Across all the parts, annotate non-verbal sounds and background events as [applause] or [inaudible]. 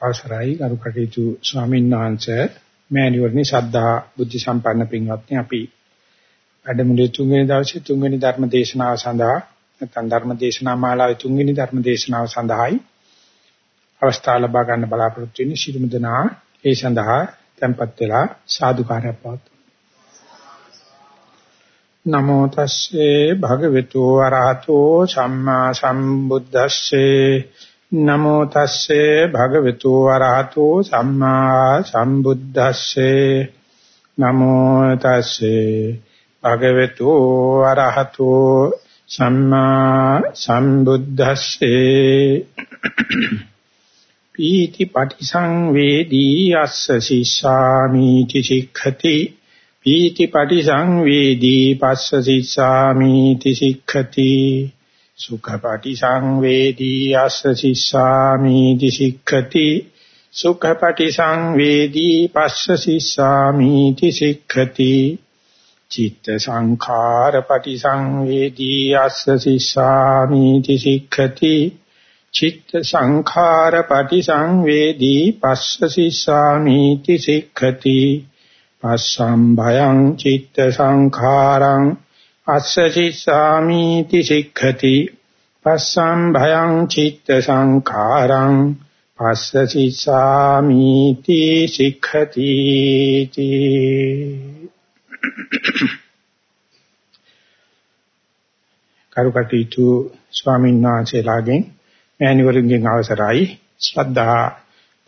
අවසරයි ගරු කටයුතු ස්වාමීන් වහන්සේ. මෑණිවරණි ශ්‍රද්ධා බුද්ධ සම්පන්න පින්වත්නි අපි වැඩමුළුවේ තුන්වෙනි දවසේ තුන්වෙනි ධර්ම දේශනාව සඳහා නැත්නම් ධර්ම දේශනා මාලාවේ තුන්වෙනි ධර්ම දේශනාව සඳහායි අවස්ථාව ලබා ගන්න බලාපොරොත්තු වෙන්නේ. ශිරුම දනා ඒ සඳහා tempත් වෙලා සාදුකාරයක් පවතුන නමෝ තස්සේ භගවතු වරහතෝ සම්මා සම්බුද්දස්සේ නමෝ තස්සේ භගවතු වරහතෝ සම්මා සම්බුද්දස්සේ. නමෝ තස්සේ භගවතු වරහතෝ සම්මා සම්බුද්දස්සේ. පීති පටිසංවේදී අස්ස සිස්සාමි තිසික්ඛති පීති පටිසංවේදී පස්ස සිස්සාමි තිසික්ඛති සුඛපටි සංවේදී අස්ස සිස්සාමි දිසික්ඛති සුඛපටි සංවේදී පස්ස සිස්සාමි දිසික්ඛති චිත්ත සංඛාරපටි සංවේදී අස්ස සිස්සාමි දිසික්ඛති චිත්ත සංඛාරපටි සංවේදී පස්ස සිස්සාමි දිසික්ඛති පස්සම් භයං චිත්ත සංඛාරං අස්සචිස්සාමීති සික්ඛති. පස්සම් භයං චිත්ත සංඛාරං. පස්සචිස්සාමීති සික්ඛති කරුකටීතු ස්වාමීන් වහන්සේලාගෙන් මෑණිවරුන්ගෙන් අවසරයි. ශ්‍රද්ධා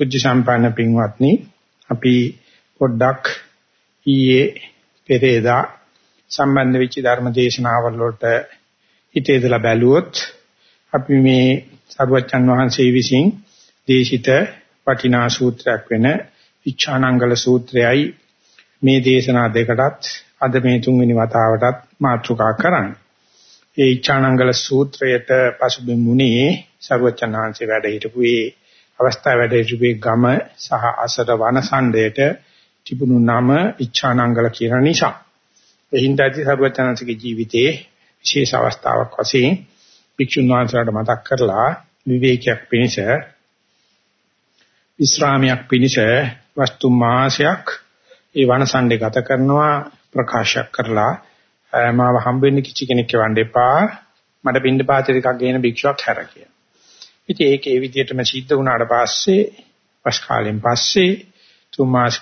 බුද්ධ සම්පන්න පින්වත්නි අපි පොඩ්ඩක් ඊයේ පෙරේදා සම්බන්ධ වෙච්ච ධර්ම දේශනාවල් වලට හිතේදලා බැලුවොත් අපි මේ සරුවච්චන් වහන්සේ විසින් දේශිත වටිනා සූත්‍රයක් වෙන ඉච්ඡානංගල සූත්‍රයයි මේ දේශනා දෙකටත් අද මේ තුන්වෙනි වතාවටත් මාතෘකා කරන්නේ. ඒ ඉච්ඡානංගල සූත්‍රයට පසුබිමුනේ සරුවච්චන් වහන්සේ වැඩ හිටපු ඒ අවස්ථාව වැඩ හිටපු ගම සහ අසර වනසණ්ඩයට තිබුණු නම ඉච්ඡානංගල කියන නිසා එහින්දාදී සරුවචනන්සේගේ ජීවිතයේ විශේෂ අවස්ථාවක් වශයෙන් භික්ෂුන් වහන්සේලාට මතක් කරලා විවේකයක් පිණිස විශ්‍රාමයක් පිණිස වස්තු මාසයක් ඒ වනසණ්ඩේ ගත කරනවා ප්‍රකාශයක් කරලා මාව හම්බෙන්න කිසි කෙනෙක් වණ්ඩ එපා මට බින්ද පාත්‍ර ටිකක් ගේන භික්ෂුවක් හැර කියලා. ඉතින් ඒක ඒ විදිහටම සිද්ධ වුණාට පස්සේ වස් කාලෙන් පස්සේ තුන් මාස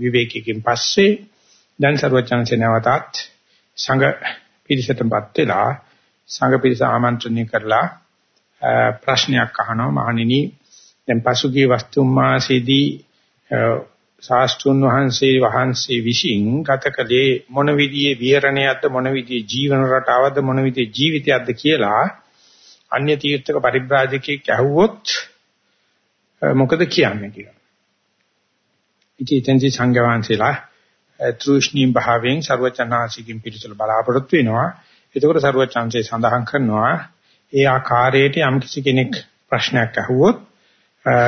විවේකයෙන් පස්සේ දැන් සරුවචනසේ නැවතත් සංඝ පිරිසටපත් වෙලා සංඝ පිරිස ආමන්ත්‍රණය කරලා ප්‍රශ්නයක් අහනවා මහණෙනි දැන් පසුගිය වස්තුම් මාසෙදී ශාස්ත්‍රුන් වහන්සේ වහන්සේ විසින් ගතකලේ මොන විදිහේ විහරණයක්ද මොන විදිහේ ජීවන රටාවක්ද මොන විදිහේ ජීවිතයක්ද කියලා අන්‍ය තීර්ථක පරිබ්‍රාජකෙක් ඇහුවොත් මොකද කියන්නේ කියලා. ඉතින් එතෙන්දී සංඝ වහන්සේලා තෘෂ්ණීම් භාවයෙන් ਸਰවචනාසිකින් පිළිතුරු බලාපොරොත්තු වෙනවා. එතකොට ਸਰවචන්සේ සඳහන් කරනවා ඒ ආකාරයට යම් කිසි කෙනෙක් ප්‍රශ්නයක් අහුවොත්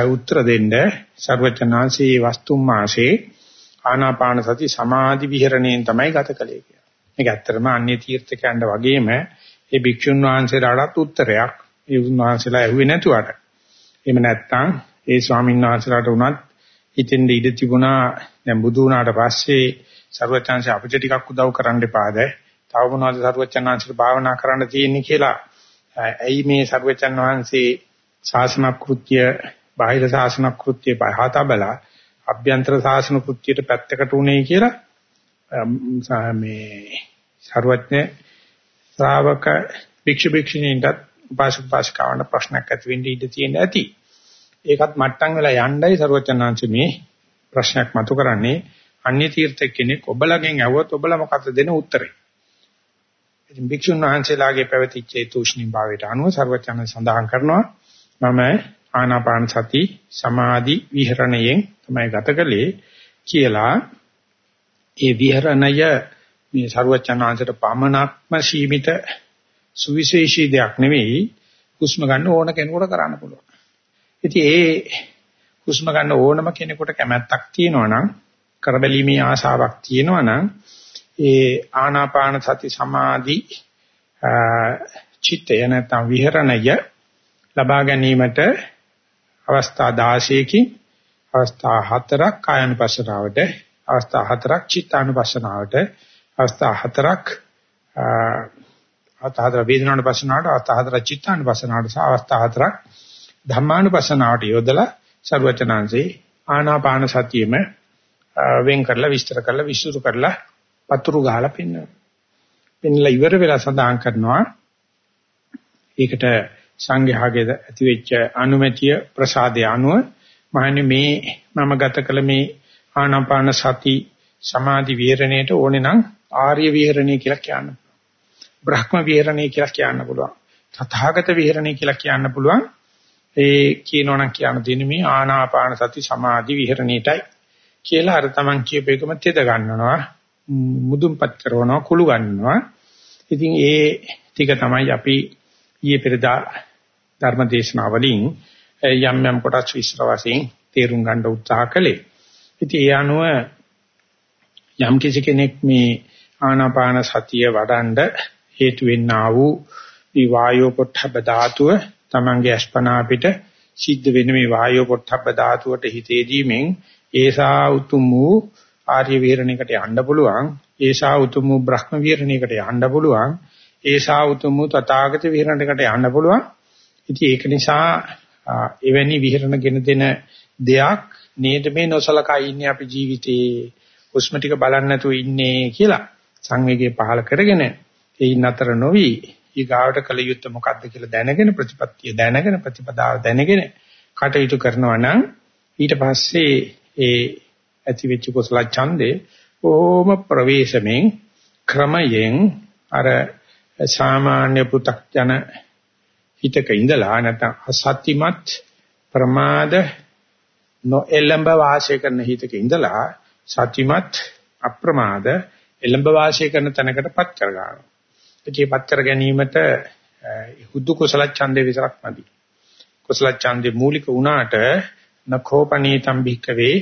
උත්තර දෙන්න ਸਰවචනාංශී වස්තුම් මාසේ ආනාපාන සති සමාධි විහරණයෙන් තමයි ගත කළේ කියලා. මේක ඇත්තටම අන්‍ය තීර්ථකයන්ට වගේම ඒ භික්ෂුන් වහන්සේලාටත් උත්තරයක් ඒ උන්වහන්සේලා ඇහුවේ නැතුවට. එහෙම නැත්නම් ඒ ස්වාමීන් වහන්සේලාට උනත් හිතෙන් ඉඳ තිබුණා දැන් බුදු වුණාට පස්සේ ਸਰවචන්ස අපිට ටිකක් උදව් කරන්න එපාද? තව මොනවද ਸਰවචන්නාංශික භාවනා කරන්න තියෙන්නේ කියලා. ඇයි මේ ਸਰවචන් වහන්සේ ශාසන කෘත්‍ය, බාහිර ශාසන කෘත්‍ය පහතා බලා අභ්‍යන්තර ශාසන කෘත්‍යයට පැත්තකට උනේ කියලා මේ ਸਰවඥ ශ්‍රාවක භික්ෂු භික්ෂුණීන්ට පාසු පාසු කරන ප්‍රශ්නයක් ඇති වෙන්න ඉඩ තියෙන ඇති. ඒකත් මට්ටම් වෙලා යණ්ඩයි සරුවචනාංශ මේ ප්‍රශ්නයක් මතු කරන්නේ අන්‍ය තීර්ථක කෙනෙක් ඔබලගෙන් ඇහුවොත් ඔබලා මොකක්ද දෙන උත්තරේ? ඉතින් භික්ෂුන් වහන්සේලාගේ පැවතිච්ච ඒතුෂ්ණිම් භාවයට අනුව සර්වචන සඳහන් කරනවා මම ආනාපාන සති සමාධි විහරණයෙන් තමයි ගත කළේ කියලා ඒ විහරණය මේ සර්වචන වහන්සේට පමණක්ම සීමිත සුවිශේෂී දෙයක් නෙවෙයි හුස්ම ගන්න ඕන කෙනෙකුට කරන්න පුළුවන්. ඉතින් ඒ හුස්ම ගන්න ඕනම කෙනෙකුට කැමැත්තක් තියෙනවා නම් කරබැලීමේ ආසාවක් තියෙනවා නම් ඒ ආනාපාන සති සමාධි චිත්තය නැත්නම් විහරණය ලබා ගැනීමට අවස්ථා 16කින් අවස්ථා 4ක් කායනුපස්සනාවට අවස්ථා 4ක් චිත්තානුපස්සනාවට අවස්ථා 4ක් අවස්ථා 4 වේදනානුපස්සනාවට අවස්ථා 4 චිත්තානුපස්සනාවට සහ අවස්ථා 4ක් ධර්මානුපස්සනාවට යොදලා ਸਰවචනාංශේ ආනාපාන සතියෙම වෙන් කරලා විස්තර කරලා විසුරු කරලා පතුරු ගහලා පෙන්වනවා. පෙන්ලා ඉවර වෙලා සඳහන් කරනවා ඒකට සංඝයාගේ ඇති වෙච්ච අනුමැතිය ප්‍රසාදය අනුව මහන්නේ මේ මම ගත කළ මේ ආනාපාන සති සමාධි වීරණයට ඕනේ නම් ආර්ය වීරණය කියලා කියන්න. බ්‍රහ්ම වීරණය කියලා කියන්න පුළුවන්. තථාගත වීරණය කියලා කියන්න පුළුවන්. ඒ කියනෝනම් කියන්න දෙන්නේ මේ ආනාපාන සති සමාධි විහරණයටයි කියලා අර Taman කියප එකම තෙද ගන්නවා මුදුන්පත් කරනවා කුළු ගන්නවා. ඉතින් ඒ ටික තමයි අපි ඊයේ පෙරදා ධර්ම දේශනාවලින් යම් යම් කොටස් විස්තර වශයෙන් තේරුම් ගන්න උත්සාහ කළේ. ඉතින් ඒ අනුව යම් කිසි කෙනෙක් මේ ආනාපාන සතිය වඩන්ඩ හේතු වෙන්නා වූ මේ වායෝ පොට්ටබ්බ ධාතුව තමන්ගේ අස්පනා පිට සිද්ධ වෙන මේ වායෝ පොට්ටබ්බ ධාතුවට හිතේදීමෙන් ඒසා උතුම් වූ ආර්ය විහරණයකට යන්න පුළුවන් ඒසා උතුම් වූ බ්‍රහ්ම විහරණයකට යන්න පුළුවන් ඒසා උතුම් වූ තථාගත විහරණයකට යන්න පුළුවන්. ඉතින් ඒක නිසා එවැනි විහරණ ගෙන දෙන දෙයක් නේද මේ නොසලකා ඉන්නේ අපි ජීවිතේ? හුස්ම ටික බලන්න නැතුව ඉන්නේ කියලා සංවේගය පහල කරගෙන ඒයින් අතර නොවි ඊගාවට කල යුත්තේ මොකද්ද කියලා දැනගෙන ප්‍රතිපත්තිය දැනගෙන ප්‍රතිපදාව දැනගෙන කටයුතු කරනවා නම් ඊට පස්සේ ඒ ඇතිවෙච්ච කුසල ඡන්දේ ඕම ප්‍රවේශමෙන් ක්‍රමයෙන් අර සාමාන්‍ය පු탁ජන හිතක ඉඳලා නැත්නම් අසත්‍යමත් ප්‍රමාද නොඑළඹ වාසය කරන හිතක ඉඳලා සත්‍යමත් අප්‍රමාද එළඹ වාසය කරන තැනකටපත් කර ගන්නවා. ඒකේපත් කර ගැනීමට හුදු කුසල ඡන්දේ විතරක් නැති. කුසල ඡන්දේ මූලික වුණාට නඛෝපනීතම් භික්කවේ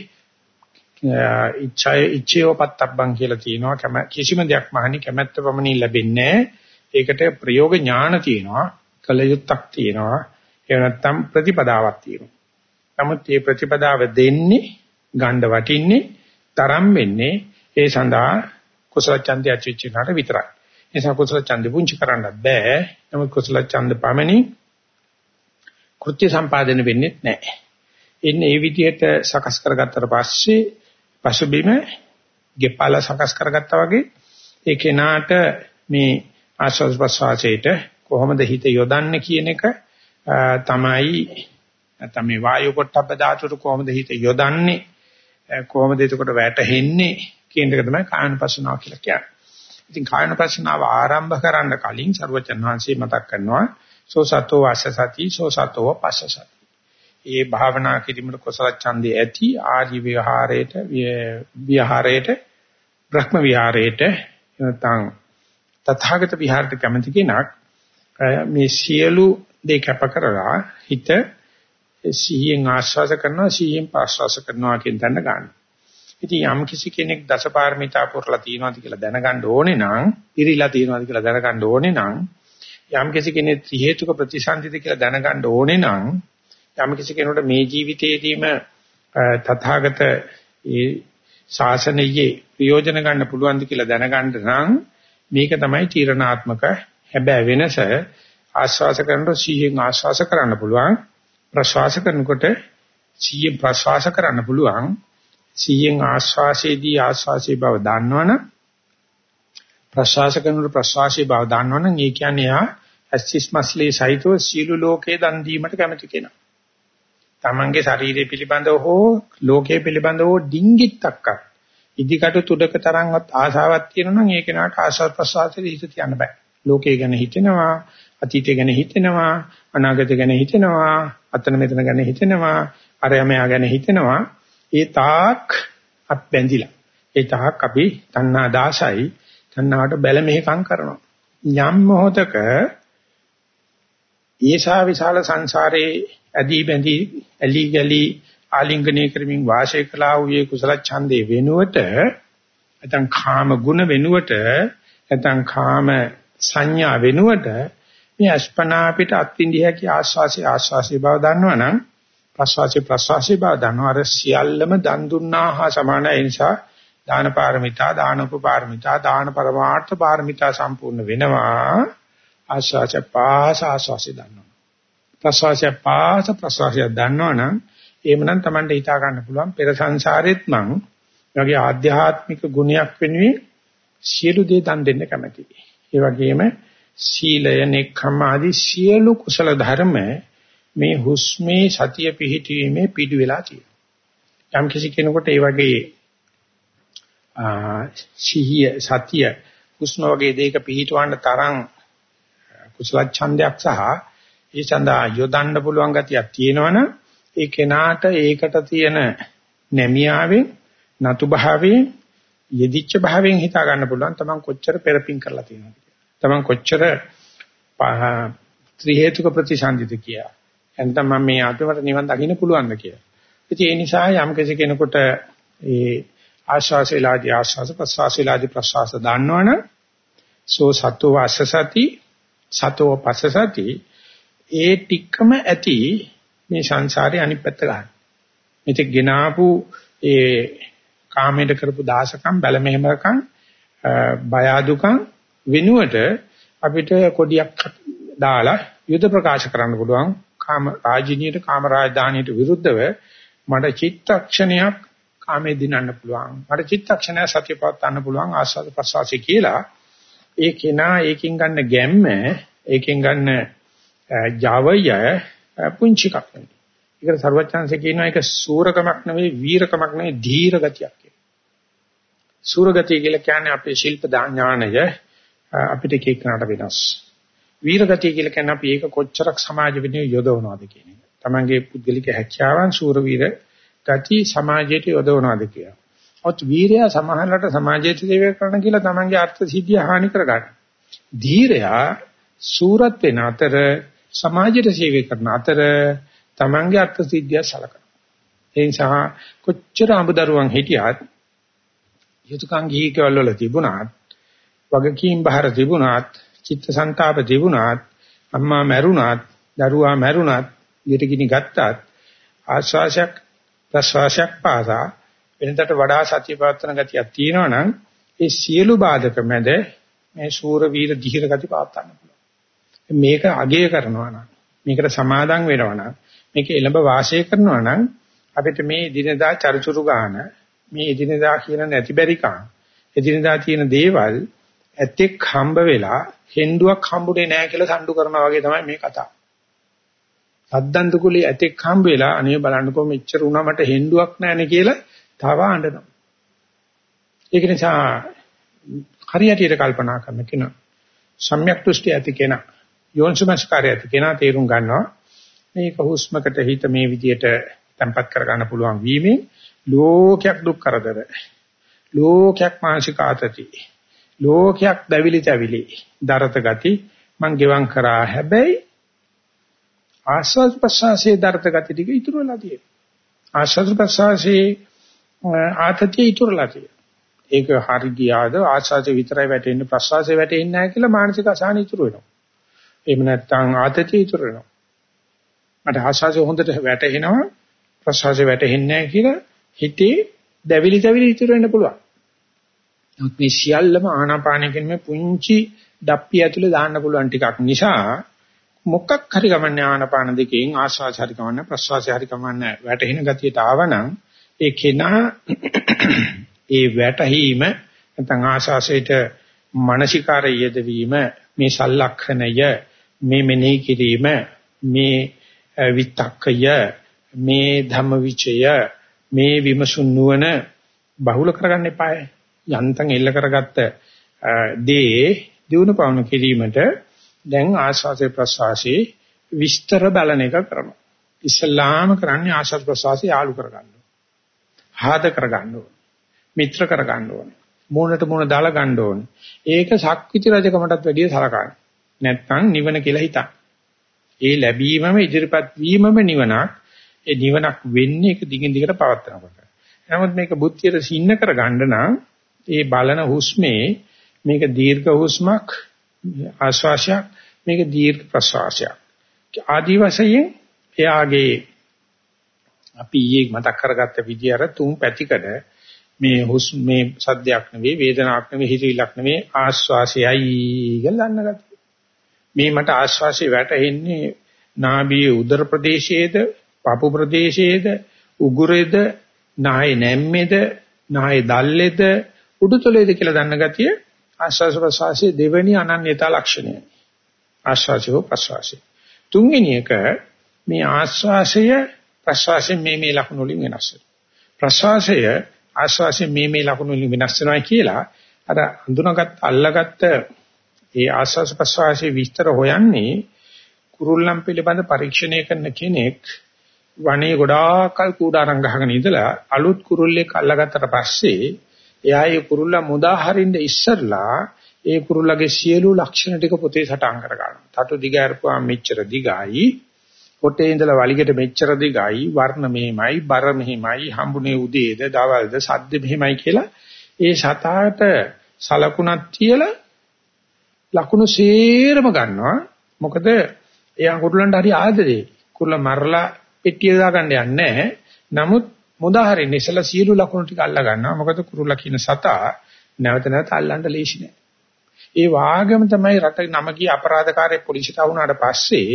ඉච්ඡය ඉච්ඡයෝපත්තබ්බං කියලා තියෙනවා. කිසිම දෙයක් මහණි කැමැත්ත පමණින් ලැබෙන්නේ ඒකට ප්‍රයෝග ඥාන තියෙනවා. කලයුත්තක් තියෙනවා. එහෙම නැත්නම් ප්‍රතිපදාවක් තියෙනවා. නමුත් මේ ප්‍රතිපදාව දෙන්නේ ගණ්ඩ වටින්නේ තරම් වෙන්නේ ඒ සඳහා කුසල ඡන්දය අචිච්චිනාට විතරයි. ඒ නිසා කුසල ඡන්දෙ පුංචි කරන්නත් බෑ නමුත් කුසල ඡන්ද පමණි කෘත්‍ය සම්පාදනය වෙන්නේ නැහැ එන්නේ මේ විදිහට සකස් කරගත්තට පස්සේ පසුබිම ගෙපල සකස් කරගත්තා වගේ ඒ කෙනාට මේ ආස්වාද ප්‍රසවාසයට කොහොමද හිත යොදන්නේ කියන එක තමයි නැත්නම් මේ වායු පොට්ටබ්බ ධාතුට කොහොමද හිත යොදන්නේ කොහොමද එතකොට වැටෙන්නේ කියන එක තමයි කායනපස්සනාව කියලා කියන්නේ. ඉතින් කායනපස්සනාව ආරම්භ කරන්න කලින් සර්වචන් වහන්සේ මතක් කරනවා සෝ සතෝ වාස සති සෝ සතෝ පස්ස සති. ඒ භාවනා කිරීමට කුසල ඡන්දේ ඇති ආදි විහාරයට විහාරයට බ්‍රහ්ම විහාරයට නැත්නම් තථාගත විහාරයට කැමති කෙනෙක් මේ සියලු දේ කැප කරලා හිත සිහියෙන් ආශ්වාස කරනවා සිහියෙන් ප්‍රශ්වාස කරනවා කියන තැන ගන්න. ඉතින් යම් කිසි කෙනෙක් දසපාරමිතා පුරලා තියෙනවාද කියලා දැනගන්න ඕනේ නම්, ඉරිලා තියෙනවාද කියලා දැනගන්න ඕනේ නම්, යම් කිසි කෙනෙක් ත්‍රි හේතුක ප්‍රතිසන්දිද කියලා දැනගන්න ඕනේ නම්, යම් කිසි කෙනෙකුට මේ ජීවිතයේදීම තථාගත ඒ ශාසනයේ ප්‍රයෝජන ගන්න පුළුවන්ද කියලා දැනගන්න නම් මේක තමයි තීරණාත්මක හැබැයි වෙනස. ආශ්වාස කරනකොට සිහියෙන් ආශ්වාස කරන්න පුළුවන්. ප්‍රශ්වාස කරනකොට සිහියෙන් ප්‍රශ්වාස කරන්න පුළුවන්. සිහියෙන් ආශ්වාසයේදී ආශ්වාසයේ බව දන්නවනම් ප්‍රශ්වාස කරනකොට ප්‍රශ්වාසයේ බව දන්නවනම් ඒ කියන්නේ යා ඇස්සිස් මස්ලේ සහිතව සීළු ලෝකේ දන් දීමට කැමති කෙනා. තමන්ගේ ශරීරය පිළිබඳව හෝ ලෝකයේ පිළිබඳව හෝ ඩිංගිත්තක්ක ඉදිකට තුඩක තරම්වත් ආසාවක් තියෙනවා නම් ඒ කෙනාට ආශාව ප්‍රසආසයේ හිත තියන්න බෑ. ලෝකේ ගැන හිතෙනවා, අතීතය ගැන හිතෙනවා, අනාගතය ගැන හිතෙනවා, අතන මෙතන ගැන හිතෙනවා, අරයමයා ගැන හිතෙනවා. ඒ තාක් අප බැඳිලා. ඒ තාක් අපි තණ්හා දාසයි, තණ්හාවට බැල මෙහෙකම් කරනවා. යම් මොහතක ඊශා විශාල සංසාරේ ඇදී බැඳී ඇලි ගලි ආලිංගනය කරමින් වාසය කළා වූ කුසල ඡන්දේ වෙනුවට නැත්නම් කාම ගුණ වෙනුවට නැත්නම් කාම සංඥා වෙනුවට මේ අස්පනා අපිට අත්විඳිය හැකි ආස්වාසි ආස්වාසි බව දන්නවනම් ප්‍රස්වාසී ප්‍රස්වාසී බව දන්නවා. අර සියල්ලම දන් දුන්නා හා සමානයි. ඒ නිසා දාන පාරමිතා දාන උපපාරමිතා දාන පරමාර්ථ පාරමිතා සම්පූර්ණ වෙනවා. ආස්වාස පාස ආස්වාසි දන්නවා. ප්‍රස්වාසය පාස ප්‍රස්වාසය දන්නවනම් එහෙමනම් Tamanට හිතා ගන්න පුළුවන් පෙර සංසාරෙත් මං වගේ ආධ්‍යාත්මික ගුණයක් වෙනුවෙන් සියලු දේ දන් දෙන්න කැමතියි. ඒ වගේම සීලය, නෙක්ඛම් ආදී සියලු කුසල ධර්ම මේ හුස්මේ සතිය පිහිටීමේ පිටු වෙලා තියෙනවා. යම් කිසි කෙනෙකුට ඒ වගේ සිහිය සතිය හුස්ම වගේ දෙයක පිහිටවන්න තරම් කුසල ඡන්දයක් සහ ඒ සඳහා යොදන්න පුළුවන් ගතියක් තියෙනවනම් ඒ කෙනාට ඒකට තියෙන නැමියාවෙන් නතු භාවයෙන් යෙදිච්ච භාවයෙන් හිතා ගන්න පුළුවන් තමන් කොච්චර පෙරපින් කරලා තියෙනවද තමන් කොච්චර ත්‍රි හේතුක ප්‍රතිසන්දිත කියලා. එතන මම මේ අතවට නිවන් දකින්න පුළුවන්ද කියලා. ඉතින් ඒ නිසා යම් කෙනෙකුට ඒ ආශාසේලාදී ආශාස ප්‍රසවාසේලාදී ප්‍රසවාස දන්නවනම් සෝ සතෝ අස්සසති සතෝ පස්සසති ඒ ටිකම ඇති මේ සංසාරේ අනිත් පැත්ත ගන්න. මෙතෙක් ගෙනාපු ඒ කාමයට කරපු දාසකම් බැල මෙහෙමකම් බය අදුකම් වෙනුවට අපිට කොඩියක් දාලා යුද ප්‍රකාශ කරන්න පුළුවන් කාම රාජිනියට කාම රාජධානියට විරුද්ධව මට චිත්තක්ෂණයක් කාමේ දිනන්න පුළුවන් මට චිත්තක්ෂණයක් සතියපවත් ගන්න පුළුවන් ආස්වාද ප්‍රසවාසය කියලා ඒ කෙනා ඒකෙන් ගන්න ගැම්ම ඒකෙන් ගන්න ජවය පුංචි එකක් නෙවෙයි. ඒකට ਸਰවඥාන්සේ කියනවා ඒක සූරකමක් නෙවෙයි වීරකමක් නෙවෙයි ධීර ගතියක් කියලා. සූරගතිය කියලා කියන්නේ අපේ ශිල්ප ඥානය අපිට කේකනට වෙනස්. වීරගතිය කියලා කියන්නේ අපි ඒක කොච්චරක් සමාජ වෙනුවෙන් යොදවනවද කියන එක. Tamange පුද්ගලික හැකියාවන් සූර වීර ගති සමාජයට යොදවනවද කියලා. ඔත් වීරයා සමහරකට සමාජයට සේවය කරන කියලා Tamange අර්ථ සිද්ධිය හානි කරගන්න. ධීරයා සූරත් වෙන අතර සමාජයට සේවය කරන අතර තමන්ගේ අර්ථ සිද්ධිය සලකනවා. ඒ නිසා කොච්චර අඹදරුවන් හිටියත් යුතුයකම් ගිහිකවල වල තිබුණාත් වගකීම් බහර තිබුණාත් චිත්තසංතාප තිබුණාත් අම්මා මැරුණාත් දරුවා මැරුණාත් ඊටගිනි ගත්තත් ආශ්වාසයක් ප්‍රශ්වාසයක් පාසා වෙනතට වඩා සතිය පවත්වන ගතියක් තියෙනවා නම් ඒ සියලු බාධක මැද මේ සූර වීර ධීර ගති පවත්වන්න මේක අගය කරනවා නම් මේකට සමාදම් වෙනවා නම් මේක එළඹ වාසය කරනවා නම් අපිට මේ දිනදා චරිචුරු ගාන මේ එදිනදා කියන නැතිබරිකම් එදිනදා තියෙන දේවල් ඇත්තෙක් හම්බ වෙලා හෙන්දුවක් හම්බුනේ නැහැ කියලා සම්ඩු කරනවා වගේ තමයි මේ කතාව. සද්දන්ත කුලේ ඇතෙක් හම්බ වෙලා අනේ බලන්නකෝ මෙච්චර වුණා මට හෙන්දුවක් නැහැනේ කියලා තව අඬනවා. ඒක නිසා හරියටියට කල්පනා කරන කෙනා සම්‍යක් දෘෂ්ටි ඇති කෙනා යෝනිසමස්කාරය ඇති කෙනා තේරුම් ගන්නවා මේක හුස්මකට හිත මේ විදියට තැම්පත් කර ගන්න පුළුවන් වීමෙන් ලෝකයක් දුක් කරදර ලෝකයක් මානසික ආතති ලෝකයක් දැවිලි තැවිලි දරත ගති මං ගෙවම් කරා හැබැයි ආස්වාද ප්‍රසවාසයේ දරත ගති ටික ඉතුරු වෙලා තියෙනවා ආස්වාද ප්‍රසවාසයේ ආතතිය ඉතුරු වෙලා තියෙනවා ඒක හරි ගියාද ආස්වාදේ විතරයි වැටෙන්නේ ප්‍රසවාසයේ වැටෙන්නේ නැහැ කියලා මානසික අසහන ඉතුරු වෙනවා එහෙම නැත්නම් ආතතිය ඉතුරු වෙනවා. මට ආශාසය හොඳට වැටහෙනවා ප්‍රසවාසය වැටෙන්නේ නැහැ කියලා හිතේ දැවිලි දැවිලි ඉතුරු වෙන්න පුළුවන්. නමුත් මේ සියල්ලම ආනාපානයෙන් මේ පුංචි ඩප්පිය ඇතුලේ දාන්න පුළුවන් ටිකක් නිසා මොකක් හරි ගමන්නේ ආනාපාන දෙකෙන් ආශ්වාස හරි ගමන්නේ ප්‍රශ්වාස හරි ගමන්නේ වැටෙන ගතියට ආවනම් ඒ කෙනා ඒ වැටහීම නැත්නම් ආශාසයට මානසිකාරය යෙදවීම මේ සලක්ෂණය මේ මෙනෙහි කිරීම මේ විතක්කය මේ ධම්මවිචය මේ විමසුන් නුවණ බහුල කරගන්න එපායි. යන්තම් එල්ල කරගත්ත දේ දිනු පවණු කිරීමට දැන් ආස්වාසේ ප්‍රසවාසී විස්තර බලන එක කරනවා ඉස්ලාම කරන්නේ ආස්වාද ප්‍රසවාසී යාලු කරගන්න ආද කරගන්න ඕන මිත්‍ර කරගන්න ඕන මූණට මූණ දාලා ගන්න ඕන ඒක ශක්විති රජකමටත් වැඩිය සලකන්නේ නැත්නම් නිවන කියලා හිතන්න. ඒ ලැබීමම ඉදිරිපත් වීමම නිවනක්. ඒ නිවනක් වෙන්නේ ඒක දිගින් දිගට පවත්නකොට. නමුත් මේක බුද්ධියට සින්න කරගන්න නම් ඒ බලන හුස්මේ මේක දීර්ඝ හුස්මක් ආශ්වාසයක් මේක දීර්ඝ ප්‍රශ්වාසයක්. ආදි වශයෙන් එයාගේ අපි ඊයේ මතක් කරගත්ත විදිය අර තුන් පැතිකඩ මේ හුස් මේ සද්දයක් නෙවෙයි වේදනාවක් නෙවෙයි හිතවිලක් නෙවෙයි ආස්වාසයයි කියලා දන්නගත්තා. මේ මට ආස්වාසිය වැටෙන්නේ නාභියේ උදර ප්‍රදේශයේද, පපු ප්‍රදේශයේද, උගුරේද, නායේ නැම්මේද, නායේ දල්ලේද, උඩුතලයේද කියලා දන්න ගතිය ආස්වාස ප්‍රසවාසයේ දෙවෙනි අනන්‍යතා ලක්ෂණය. ආස්වාසය ප්‍රසවාසය. තුන්වෙනි එක මේ ආස්වාසය ප්‍රසවාසයෙන් මේ මේ ලක්ෂණ වලින් වෙනස් වෙනවා. ප්‍රසවාසය ආස්වාසයෙන් මේ මේ ලක්ෂණ වලින් වෙනස් වෙනවා කියලා අර හඳුනාගත් අල්ලාගත්ත ඒ ආස්වාස ප්‍රසවාසයේ විස්තර හොයන්නේ කුරුල්ලම් පිළිබඳ පරීක්ෂණය කරන කෙනෙක් වනේ ගොඩාක්කල් කූඩාරම් ගහගෙන ඉඳලා අලුත් කුරුල්ලෙක් අල්ලගත්තට පස්සේ එයා ඒ කුරුල්ලා මුදා හරින්න ඉස්සරලා ඒ කුරුල්ලගේ සියලු ලක්ෂණ ටික පොතේ සටහන් කර ගන්නවා. තටු දිග අරපුවා මෙච්චර දිගයි. පොටේ ඉඳලා වලිගෙට මෙච්චර දිගයි. වර්ණ මෙහිමයි, බර මෙහිමයි, හම්බුනේ උදේද, දවල්ද, සද්ද මෙහිමයි කියලා ඒ සතාට සලකුණක් තියලා ලකුණු සේරම ගන්නවා. මොකද එයා කුරුල්ලන්ට හරි ආදරේ. කුරුල්ල මරලා පෙට්ටිය දාගන්න යන්නේ නැහැ. නමුත් මුදාහරින්න ඉස්සලා සියලු ලකුණු ටික අල්ලා ගන්නවා. මොකද කුරුල්ලා කියන සතා නැවත නැවත අල්ලන්න ලේසි නෑ. ඒ වාගම තමයි රට නම ගිය අපරාධකාරී පොලිසියට වුණාට පස්සේ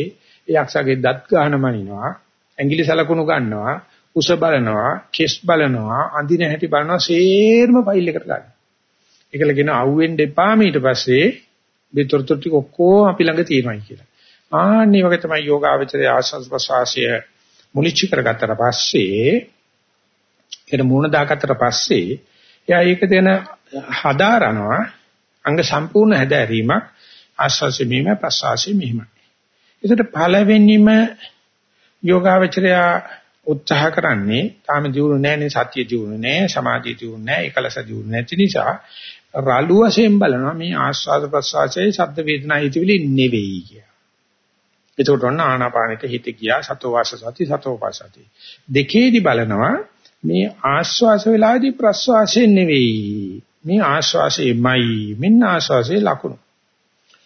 ඒ යක්ෂගේ දත් ගන්න මනිනවා, ඇඟිලි සලකුණු ගන්නවා, උස බලනවා, කෙස් බලනවා, අඳින හැටි බලනවා, සේරම ෆයිල් එකට ගන්නවා. ඒකල කියන අවුෙන් දෙපා ඊට පස්සේ දෙතොරතුරු ටික ඔක්කොම අපි ළඟ තියෙනවායි කියලා. ආන්නේ වගේ තමයි යෝගාවචරයේ ආස්වාද ප්‍රසවාසය මුලිච්ච කරගත්තට පස්සේ ඒකට මූණ දාගත්තට පස්සේ එයා ඒක දෙන හදාරනවා අංග සම්පූර්ණ හැදෑරීමක් ආස්වාසි මෙහිම ප්‍රසවාසි මෙහිම. ඒකට පළවෙනිම යෝගාවචරය උත්සාහ කරන්නේ තාම දියුණු නැහැනේ සත්‍ය දියුණු නැහැ සමාධිය දියුණු නැහැ ඒකලස දියුණු නැති නිසා රළු වශයෙන් බලනවා මේ ආස්වාද ප්‍රසවාසයේ ශබ්ද වේදනා හිතවිලි නෙවෙයි කිය. ඒකට ඔන්න ආනාපානෙට හිත ගියා සතෝ වාස සති සතෝ වාසති. දෙකේදි බලනවා මේ ආශ්වාස වෙලාවේදී ප්‍රශ්වාසයෙන් නෙවෙයි. මේ ආශ්වාසයේමයි මෙන්න ආශ්වාසයේ ලකුණු.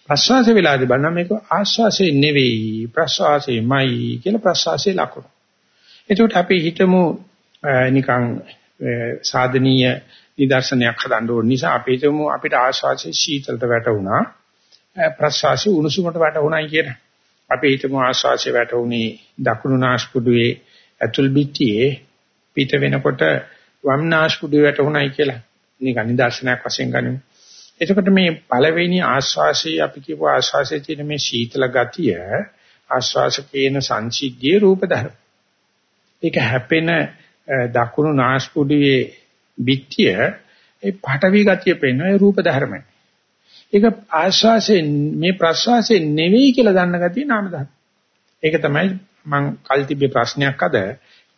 ප්‍රශ්වාස වෙලාවේදී බලන මේක ආශ්වාසයෙන් නෙවෙයි ප්‍රශ්වාසයේමයි කියලා ප්‍රශ්වාසයේ ලකුණු. එතකොට අපි හිතමු නිකන් සාධනීය නිදර්ශනයක් හදන්න ඕන නිසා අපි හිතමු අපිට ආශ්වාසයේ සීතලට වැටුණා ප්‍රශ්වාසයේ උණුසුමට වැටුණායි කියන. අපි හිතමු ආශ්වාසයේ වැටුනේ දකුණු නාස්පුඩුවේ ඇතුල් පිටියේ පිට වෙනකොට වම්නාශ්පුඩු වැටුණයි කියලා. නිකන් නිදර්ශනයක් වශයෙන් ගනිමු. එතකොට මේ පළවෙනි ආශ්වාසයේ අපි කියපු ආශ්වාසයේ තියෙන මේ සීතල ගතිය ආශ්වාස කියන සංසිද්ධියේ රූප ධර්ම. ඒක හැපෙන දකුණු නාස්පුඩුවේ පිටිය ඒ පටවි ගතිය පෙන්වන ඒ රූප ධර්මයි. ඒක ආශ්වාසයෙන් මේ ප්‍රශ්වාසයෙන් නෙවෙයි කියලා දන්න ගතිය නාම ධර්ම. ඒක තමයි මම කල් තිබ්බේ ප්‍රශ්නයක් අද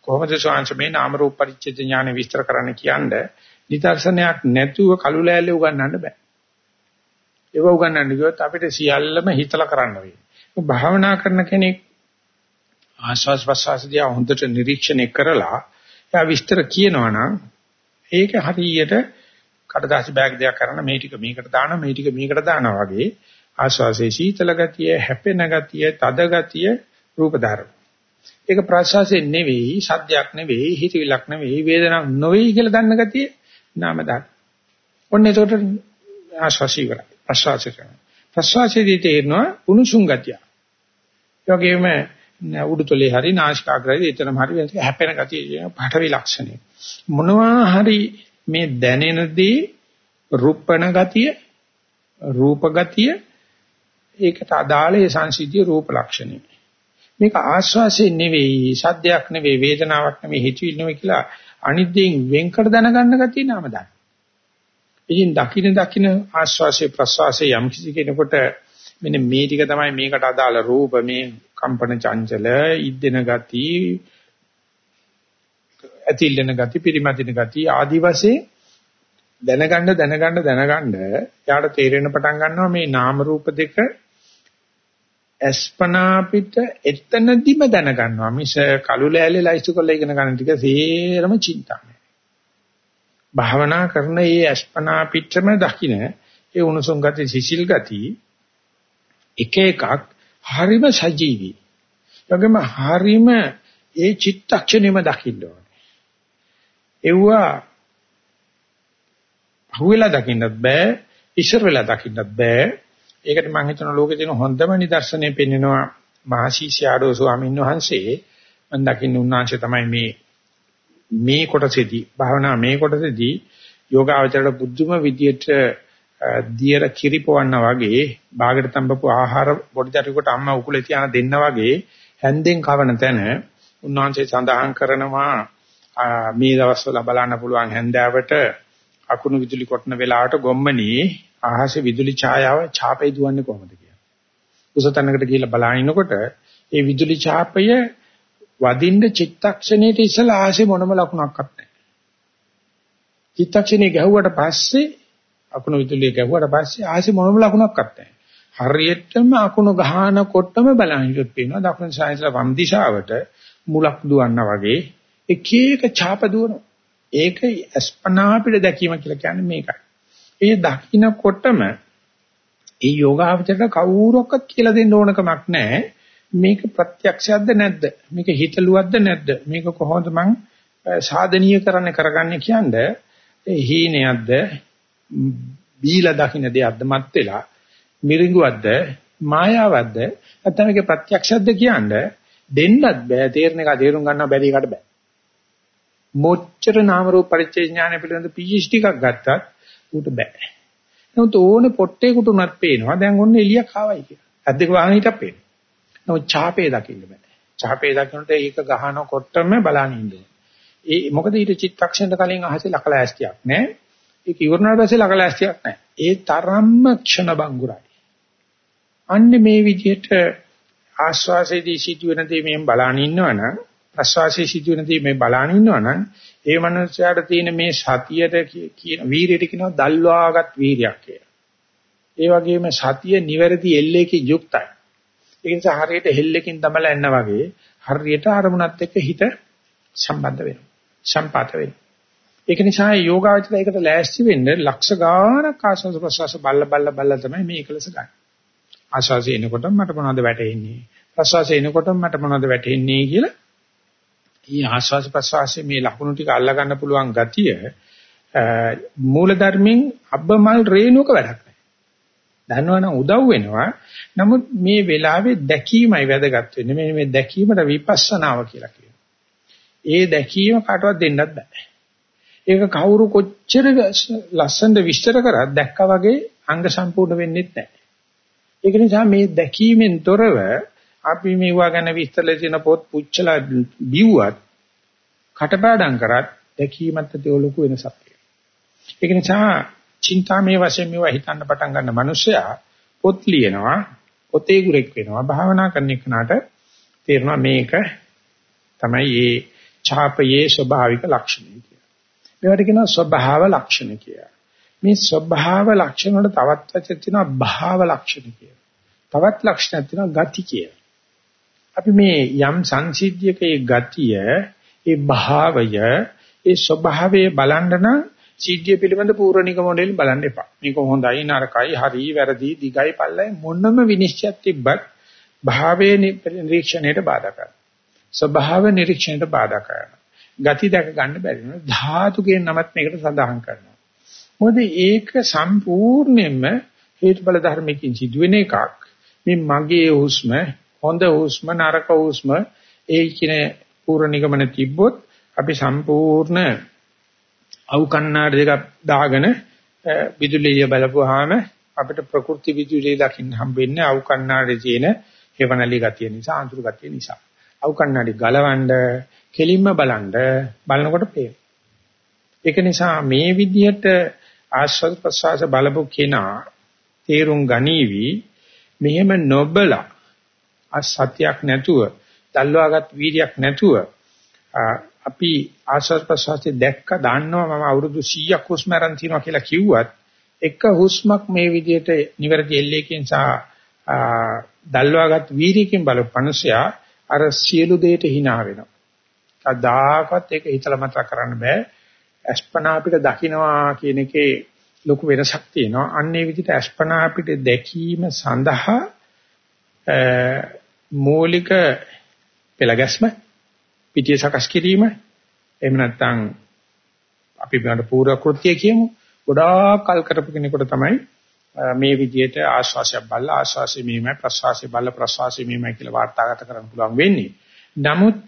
කොහොමද ස්වාංශ මේ නාම රූප පරිච්ඡේද ඥාන විස්තර කරන්න කියන්නේ නිදර්ශනයක් නැතුව කළු ලෑල්ලේ උගන්වන්න බෑ. ඒව උගන්වන්න ගියොත් අපිට සියල්ලම හිතලා කරන්න වෙයි. භාවනා කරන කෙනෙක් ආස්වාස් ප්‍රසවාසදී හොඳට නිරීක්ෂණය කරලා එයා විස්තර කියනවා නම් ඒක හරියට කඩදාසි බෑග් දෙයක් කරන මේ ටික මේකට දානවා මේ ටික මේකට දානවා වගේ ආස්වාසේ සීතල ගතිය හැපෙන ගතිය තද ගතිය රූප ධර්ම ඒක ප්‍රසවාසයෙන් නෙවෙයි, සද්දයක් නෙවෙයි, හිතවිලක් නෙවෙයි, වේදනාවක් නොවේ කියලා දන්න ගතිය නාම දාන. ඔන්න ඒකට ආශ්වාසය ඉවරයි. ප්‍රසවාසය කරනවා. ප්‍රසවාසයේදී තේරෙනවා උණුසුම් ගතිය. ඒ වගේම උඩුතලේ හරි නාසිකාග්‍රයේදී එතරම් හරි වෙනස හැපෙන ගතිය කියන පාඨවි ලක්ෂණය. මොනවා හරි මේ දැනෙනදී රුප්පණ ගතිය, රූප ගතිය ඒකට අදාළ ඒ සංසිද්ධිය රූප ලක්ෂණය. මේක ආශ්වාසයෙන් නෙවෙයි, සද්දයක් නෙවෙයි, වේදනාවක් නෙවෙයි, හිතවිලි නෙවෙයි කියලා අනිද්දෙන් වෙන්කර දැනගන්න ගතිය නම දාන්න. ඉතින් දකින්න දකින්න ආශ්වාසයේ ප්‍රශ්වාසයේ යම් කිසි කෙනෙකුට මෙන්න මේ ටික තමයි මේකට අදාළ රූප මේ කම්පන චංචල ඉද්දෙන ගති ඇතිල්ලෙන ගති පිරිමදින ගති ආදි වශයෙන් දැනගන්න දැනගන්න දැනගන්න යාට තේරෙන පටන් ගන්නවා මේ නාම රූප දෙක අස්පනා පිට එතනදිම දැනගන්නවා මිස කළු ලෑල්ලේ ලයිස්තු කරලා ඉගෙන ගන්න ටික සේරම චින්තාමය. භාවනා කරන මේ අස්පනා පිටම දකින්න ඒ උණුසුම් ගති සිසිල් ගති එක එකක් හරිම සජීවි. යගම හරිම ඒ චිත්තක්ෂණයම දකින්න ඕනේ. එව්වා අහුවෙලා දකින්නත් බෑ, ඉස්සර වෙලා දකින්නත් බෑ. ඒකට මම හිතන ලෝකේ තියෙන හොඳම නිදර්ශනය පෙන්වනවා මහසීසියාඩෝ ස්වාමීන් වහන්සේ. මම දකින්න උන්වහන්සේ තමයි මේ මේ කොටසේදී භාවනා මේ කොටසේදී යෝගාවචරයට බුද්ධම විදියට දියර කිරිපවන්න වගේ බාගට තඹපු ආහාර පොඩි දරුවෙකුට අම්මා උකුලේ තියාන දෙන්න වගේ හැන්දෙන් කවන තැන උන්වහන්සේ සඳහන් කරනවා මේ දවස්වල බලන්න පුළුවන් හැන්දෑවට අකුණු විදුලි කොටන වෙලාවට ගොම්මනී ආහසේ විදුලි ඡායාව ඡාපේ දුවන්නේ කොහොමද කියලා. උසතනකට ගිහිල්ලා බලනිනකොට ඒ විදුලි ඡාපය වදින්න චිත්තක්ෂණයට ඉස්සලා ආහසේ මොනම ලකුණක්වත් නැහැ. චිත්තක්ෂණේ ගැහුවට පස්සේ අකුණු විදුලිය ගැහුවට පස්සේ ආහසේ මොනම ලකුණක්වත් නැහැ. හරියටම අකුණු ගහනකොටම බලනින්නත් පේනවා දකුණු සායසල වම් දිශාවට මුලක් දුවන්නා වගේ එක එක ඡාප දුවනවා. ඒක අස්පනා අපිට දැකීම කියලා කියන්නේ මේකයි. ඒ දකින්නකොටම ඒ යෝගාවචරයට කවුරක්වත් කියලා දෙන්න ඕන කමක් නැහැ. මේක ප්‍රත්‍යක්ෂයක්ද නැද්ද? මේක හිතලුවක්ද නැද්ද? මේක කොහොමද මං සාධනීය කරන්න කරගන්නේ කියන්නේ? හීනයක්ද? බීලා දකින්න දෙයක්ද මත් වෙලා? මිරිඟුවක්ද? මායාවක්ද? නැත්නම් මේක ප්‍රත්‍යක්ෂයක්ද කියන්නේ? දෙන්නත් බෑ. තේරෙන එක තේරුම් ගන්නව බැරි එකට බෑ. මොච්චර නාම රූප පරිච්ඡේ ඥානය පිළිබඳ PhD එකක් ගත්තත් ඌට බෑ. නමුත් ඕනේ පොට්ටේකට උනත් පේනවා. දැන් ඔන්න එළියක් ආවයි කියලා. ඇද්දක වහන හිටක් පේනවා. නමුත් ඡාපේ දකින්න බෑ. ඡාපේ දකින්නට ඒක ගහනකොටම බලන් ඉන්නවා. ඒ මොකද ඊට චිත්තක්ෂණයට කලින් අහසේ ලකලෑස්තියක් නෑ. ඒක ඉවරනාට පස්සේ ලකලෑස්තියක් නෑ. ඒ තරම්ම ක්ෂණ බංගුරයි. අන්නේ මේ විදිහට ආස්වාසයේදී සිදුවෙන දේ මෙහෙම බලන් ඉන්නවනම් ප්‍රස්වාසයේ සිදුවෙනදී මේ බලාන ඉන්නවනම් ඒ මනුස්සයාට තියෙන මේ සතියට කියන වීරියට කියනවා දල්වාගත් වීරියක් කියලා. ඒ වගේම සතිය නිවැරදි එල්ලේකින් යුක්තයි. ඒ නිසා හරියට හෙල්ලකින් තමලා එන්න වගේ හරියට අරමුණත් එක්ක හිත සම්බන්ධ වෙනවා. සම්පාත වෙනවා. ඒක නිසා යෝගාවචරය ඒකට ලෑස්ති වෙන්න ලක්ෂ ගාණක් ආස්වාද ප්‍රසවාස බල්ල බල්ල බල්ල තමයි මේ එකලස ගන්න. ආස්වාසය එනකොට මට මොනවද වැටෙන්නේ? ප්‍රසවාසය එනකොට මට මොනවද වැටෙන්නේ කියලා මේ ආස්වාස ප්‍රසවාසයේ මේ ලකුණු ටික අල්ලා ගන්න පුළුවන් ගතිය මූල ධර්මෙන් අබ්බමල් රේණුක වැඩක් නැහැ. දන්නවනම් උදව් වෙනවා. නමුත් මේ වෙලාවේ දැකීමයි වැදගත් වෙන්නේ. මේ මේ දැකීමට විපස්සනාව කියලා කියනවා. ඒ දැකීම කාටවත් දෙන්නත් බෑ. ඒක කවුරු කොච්චර ලස්සනට විස්තර කරත් දැක්කා වගේ අංග සම්පූර්ණ වෙන්නේ නැහැ. ඒක නිසා මේ දැකීමෙන් තොරව අපි මේවා ගැන විස්තර දෙන පොත් පුච්චලා බිව්වත් කටපාඩම් කරත් දැකීමත් ඇති ලොකු වෙනසක් තියෙනවා. ඒක නිසා චින්තාමේ වශයෙන් මේවා හිතන්න පටන් ගන්න මිනිසයා පොත් ලියනවා පොතේ ගුරෙක් වෙනවා භාවනා කරන එකනට තේරෙනවා මේක තමයි මේ ඡාපයේ ස්වභාවික ලක්ෂණය කියලා. මේවට කියනවා ස්වභාව ලක්ෂණ කියලා. මේ ස්වභාව ලක්ෂණ වල තවත් වචන තියෙනවා භාව ලක්ෂණ කියලා. තවත් ලක්ෂණයක් තියෙනවා ගති කියලා. අපි මේ යම් සංසිද්ධියක ඒ ගතිය, ඒ භාවය, ඒ ස්වභාවය බලන්න නම් සිද්ධිය පිළිබඳ පූර්ණික මොඩෙල් බලන්න එපා. මේක හොඳයි නරකයි හරි වැරදි දිගයි පල්ලයි මොනම විනිශ්චයක් තිබ්බත් භාවයේ නිරීක්ෂණයට බාධා කරනවා. ස්වභාව නිරීක්ෂණයට බාධා කරනවා. ගති දැක ගන්න බැරි වෙනවා. ධාතු කියන නමත් මේකට සඳහන් කරනවා. මොකද ඒක සම්පූර්ණයෙන්ම හේතුඵල ධර්මකින් සිදුවෙන එකක්. මේ මගේ හුස්ම හොඳ හුස්ම නරක හුස්ම ඒ කියන පූර්ණ නිගමන තිබ්බොත් අපි සම්පූර්ණ අවකන්නාඩ දෙකක් දාගෙන විදුලිය බලපුවාම අපිට ප්‍රකෘති විදුලිය දකින්න හම්බෙන්නේ අවකන්නාඩේ තියෙන හේවණලි ගතිය නිසා අඳුරු ගතිය නිසා. අවකන්නාඩි ගලවන්න කෙලින්ම බලන්න බලනකොට පේනවා. ඒක නිසා මේ විදිහට ආස්වාද ප්‍රසවාස බලපු කෙනා තේරුම් ගනීවි මෙහෙම නොබලා අසත්‍යක් නැතුව, දල්වාගත් වීර්යයක් නැතුව අපි ආශ්වාස ප්‍රශ්වාසයේ දැක්ක දන්නවා මම අවුරුදු 100ක් හුස්ම ගන්න තියනවා කියලා කිව්වත් එක හුස්මක් මේ විදිහට නිවැරදි එල්ලේකින් සහ දල්වාගත් වීර්යකින් බලපනසයා අර සියලු දෙයට hina වෙනවා. කවදාකවත් ඒක හිතලා මතක් කරන්න බෑ. අස්පනා අපිට දකින්නවා කියන එකේ ලොකු වෙනසක් තියෙනවා. අන්නේ විදිහට අස්පනා අපිට දැකීම සඳහා මූලික පෙළගැස්ම පිටිය සකස් කිරීම එහෙම නැත්නම් අපි බලන්න පූර්ව කෘත්‍ය කියමු ගොඩාක් කල් කරපු කෙනෙකුට තමයි මේ විදිහට ආශ්වාසය බල්ල ආශ්වාසය මෙහිමයි ප්‍රශ්වාසය බල්ල ප්‍රශ්වාසය මෙහිමයි කියලා වාර්තාගත කරන්න පුළුවන් වෙන්නේ. නමුත්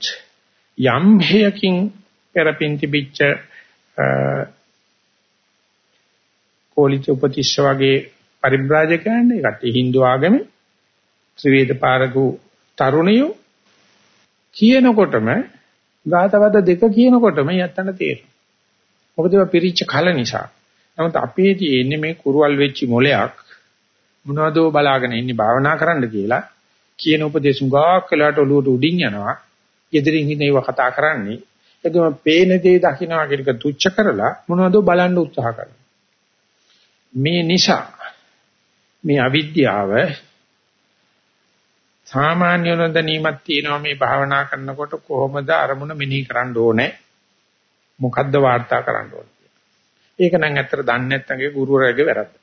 යම් හේයකින් පෙරපින් තිබිච්ච කෝලිත උපතිස්ස වගේ පරිබ්‍රාජකයන් ඒකට Hindu ආගමේ ත්‍රිවේද පාරකු තරුණියෝ කියනකොටම ගාතවද දෙක කියනකොටම යත්තන තේරෙනවා. මොකද ඒවා පිරිච්ච කල නිසා. නමුත් අපේ තියෙන්නේ මේ කුරුවල් වෙච්ච මොලයක් මොනවදෝ බලාගෙන ඉන්නේ භාවනා කරන්න කියලා කියන උපදේශ උගාක් වෙලාට ඔලුවට උඩින් යනවා. gedirin ඉන්න ඒවා කතා කරන්නේ. ඒකම පේන දේ දකින්නවා කියන එක තුච්ච කරලා මොනවදෝ බලන්න උත්සාහ කරනවා. මේ නිසා මේ අවිද්‍යාව සාමාන්‍ය නොදැනීමක් තියෙනවා මේ භාවනා කරනකොට කොහොමද අරමුණ මෙනෙහි කරන්න ඕනේ මොකද්ද වාර්තා කරන්න ඕනේ ඒක නම් ඇත්තට දන්නේ නැත්නම් ගුරුවරයාගේ වැරද්ද.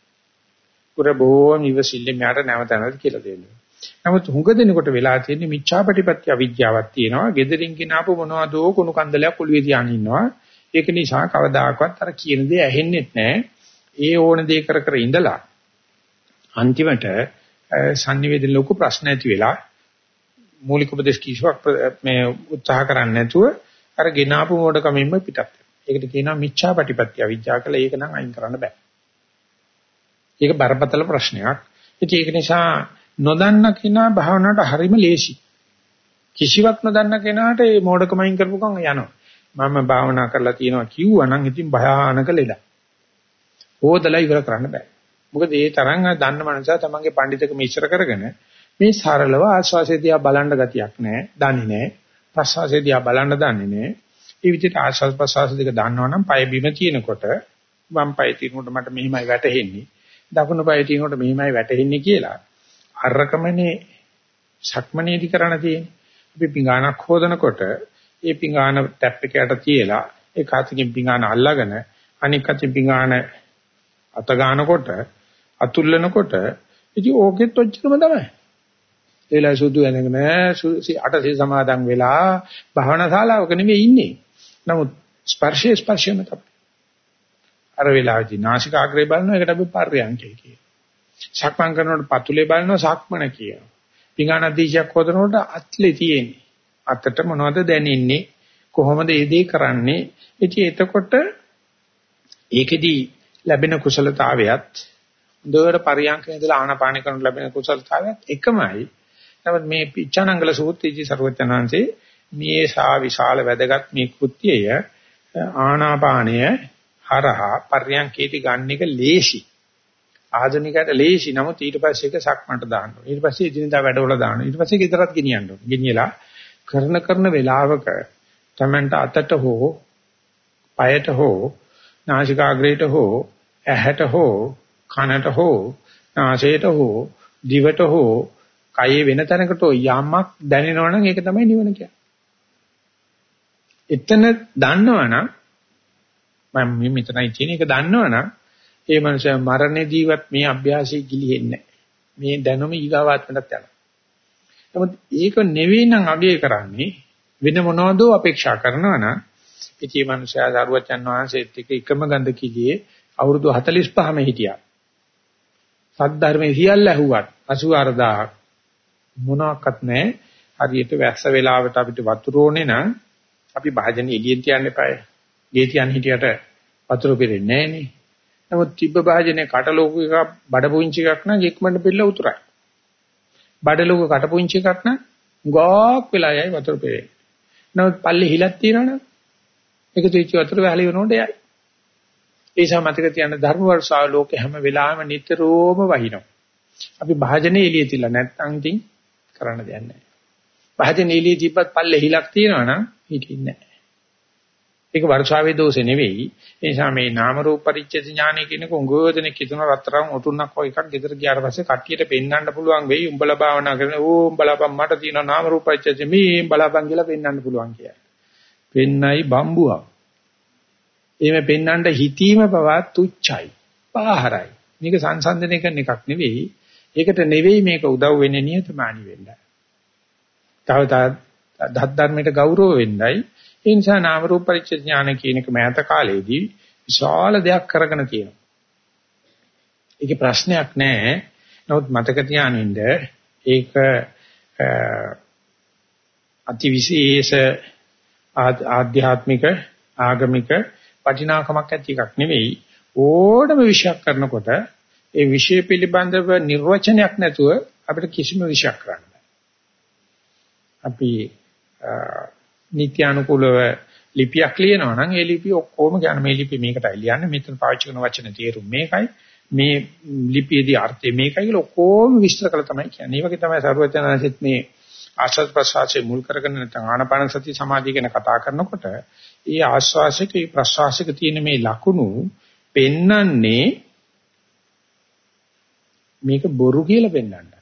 ගුරු බොහොම ඉවසිල්ලෙන් යාට නැවත නැවත කියලා දෙන්නේ. නමුත් හුඟ දෙනකොට වෙලා තියෙන්නේ මිච්ඡාපටිපත්‍ය අවිද්‍යාවක් තියෙනවා. gederin කිනාපු මොනවදෝ කුණු කන්දලයක් ඔළුවේ තියාගෙන ඉන්නවා. ඒක නිසා කවදාකවත් අර කියන දේ ඇහෙන්නේ නැහැ. ඒ ඕන දේ කර කර ඉඳලා අන්තිමට සංනිවේදන ලොකු ප්‍රශ්න ඇති වෙලා මූලික උපදේශ කිසිවක් මේ උත්සාහ කරන්නේ නැතුව අර ගෙනාපු මොඩකමින්ම පිටත් වෙනවා. ඒකට කියනවා මිච්ඡාපටිපත්‍ය අවිද්‍යාව කියලා. ඒක නම් අයින් කරන්න බෑ. ඒක බරපතල ප්‍රශ්නයක්. ඉතින් ඒක නිසා නොදන්න කෙනා භාවනාවට හරිම ලේසි. කිසිවක් නොදන්න කෙනාට මේ මොඩකම අයින් කරපු ගමන් යනවා. මම භාවනා කරලා තියෙනවා කිව්වා නම් ඉතින් භයානක ලෙඩක්. හොදලා ඉවර කරන්න බෑ. මොකද ඒ තරම් දන්න මනුස්සයා තමන්ගේ පඬිතුකම ඉස්සර කරගෙන මේ සරලව ආස්වාසේ දිහා බලන්න ගතියක් නැහැ, දන්නේ නැහැ. ප්‍රසවාසේ දිහා බලන්න දන්නේ නැහැ. ඒ විදිහට ආස්වාස් ප්‍රසවාස දෙක දන්නවනම් පය බිම තියෙනකොට වම් පය තියෙනකොට මට මෙහිමයි වැටෙන්නේ. දකුණු පය තියෙනකොට මෙහිමයි වැටෙන්නේ කියලා. අරකමනේ සක්මනේදි කරණ තියෙන්නේ. අපි පිඟානක් හොදනකොට ඒ පිඟාන ටැප් එකකට තියලා ඒ කාතිකින් පිඟාන අල්ලගෙන අනික් අතින් පිඟාන අත ගන්නකොට අතුල්ලනකොට ඉතින් ඕකෙත් ඔච්චරම තමයි. ඒලා සුදු වෙනගෙන අටසේ සමාදන් වෙලා භාවනා ශාලාවක නෙමෙයි ඉන්නේ. නමුත් ස්පර්ශයේ ස්පර්ශයම තමයි. අර වෙලාවේදී නාසිකාග්‍රේ බලනවා ඒකට අපි පර්යංකය කියනවා. සක්මන් කරනකොට පතුලේ බලනවා සක්මන කියනවා. පිඟාන දීශයක් හොදනකොට අත්ලේ තියෙන්නේ. අතට මොනවද දැනෙන්නේ? කොහොමද ඒ දේ කරන්නේ? ඉතින් එතකොට ඒකෙදි ලැබෙන කුසලතාවයත් හොඳට පරියන්ක ඉඳලා ආනාපාන කරන ලැබෙන කුසලතාවයත් එකමයි. නමුත් මේ පිච්ඡානංගල සූත්‍රයේදී ਸਰවඥාන්සේ මේ සා විශාල වැදගත් මේ කෘත්‍යය ආනාපානය හරහා පරියන්කේටි ගන්න එක ලේසි. ආධුනිකයට ලේසි. නමුත් ඊට පස්සේ ඒක සක්මන්ට දාන්න ඕනේ. ඊට පස්සේ එදිනදා වැඩවල දාන්න. ඊට පස්සේ ගෙදරත් ගෙනියන්න ඕනේ. ගෙනියලා කරන කරන වෙලාවක තමන්ට අතට හෝ පයට හෝ නාසිකාග්‍රේට හෝ ඇහැට හෝ කනට හෝ නාසයට හෝ දිවට හෝ කයේ වෙන තැනකට යමක් දැනෙනවනම් ඒක තමයි නිවන කියන්නේ. එතන දන්නවනම් මම මෙතනයි කියන එක දන්නවනම් ඒ මනුස්සයා මරණයේදීවත් මේ අභ්‍යාසය ගිලිහෙන්නේ නැහැ. මේ දැනුම ඊගාවාත්මකට යනවා. නමුත් ඒක නෙවෙයි නම් අගය කරන්නේ වෙන මොනවදෝ අපේක්ෂා කරනවා නම් ඉතින් මේ මනුස්සයා දරුවචන් වහන්සේත් එක්ක එකම ගඳ කිලියේ අවුරුදු 45ම හිටියා. සද්ධර්මයේ සියල්ල ඇහුවත් 84000ක් මොනවත් නැහැ. හරියට වැස්ස වෙලාවට අපිට වතුර ඕනේ නම් අපි භාජන එළියෙන් තියන්න එපායි. ගේ තියන්න හිටියට වතුර පිරෙන්නේ නැහනේ. නමුත් තිබ්බ භාජනේ කටලෝක එකක් බඩ පුංචි එකක් නම් ඉක්මනට පිළ උතුරයි. බඩ ලෝක කට පුංචි එකක් නම් ගොක් වෙලා යයි වතුර පිරෙන්නේ. නමුත් පල්ලේ හිලක් තියෙනවනේ. ඒක තුච්ච වතුර වැහලි වෙනකොට යයි. ඒ නිසා මතක තියාගන්න ධර්ම වර්ෂාව ලෝකේ හැම වෙලාවෙම නිතරම වහිනවා. අපි භාජනේ එළිය තියලා නැත්නම් ඉතින් කරන්න දෙයක් නැහැ. භාජනේ එළිය තිබ්බත් පල්ලේ හිලක් තියෙනවා නම් හිටින්නේ නැහැ. ඒක වර්ෂාවේ දෝෂේ නෙවෙයි. ඒ නිසා මේ නාම රූප පරිච්ඡේද ඥානය කියන කොංගෝදෙන කිතුන රත්තරන් ඔටුන්නක් වගේ එකක් ගෙදර ගියාට පස්සේ කට්ටියට පෙන්වන්න පුළුවන් වෙයි. උඹලා භාවනා කරන ඕ උඹලාපන් මට තියෙන නාම රූප පරිච්ඡේද මේ බලපන් කියලා පෙන්වන්න පුළුවන් කියලා. පෙන්නයි බම්බුවක්. එහෙම පෙන්වන්න හිතීම පවා තුච්චයි. පාහරයි. මේක සංසන්දනය කරන එකක් නෙවෙයි. ඒකට නෙවෙයි මේක උදව් වෙන්නේ නියතමානි වෙන්න. තව තවත් ධත් ධර්මයට ගෞරව වෙන්නයි ඒ නිසා නාම රූප පරිච්ඡ ඥාන කියන එක මෑත කාලේදී විශාල දෙයක් කරගෙන තියෙනවා. ඒකේ ප්‍රශ්නයක් නැහැ. නමුත් මතක තියාගන්න ඒක අතිවිශේෂ ආධ්‍යාත්මික ආගමික වටිනාකමක් ඇති එකක් නෙවෙයි ඕනම විෂයක් කරනකොට ඒ විෂය පිළිබඳව නිර්වචනයක් නැතුව අපිට කිසිම විෂයක් කරන්න බෑ. අපි නිත්‍යානුකූලව ලිපියක් ලියනවා නම් ඒ ලිපිය ඔක්කොම කියන මේ ලිපිය මේකටයි ලියන්නේ මෙතන පාවිච්චි කරන වචන තේරුම මේකයි මේ ලිපියේදී අර්ථය මේකයි කියලා ඔක්කොම විස්තර කළා තමයි කියන්නේ. ඒ වගේ තමයි සරුවචනාංශෙත් මේ ආශ්වාස ප්‍රශ්වාසයේ මුල් කරගෙන නැත්නම් ආනාපාන සති සමාධිය ගැන කතා කරනකොට ඒ ආශ්වාසික ඒ ප්‍රශ්වාසික තියෙන මේ ලකුණු පෙන්නන්නේ මේක බොරු කියලා පෙන්වන්නයි.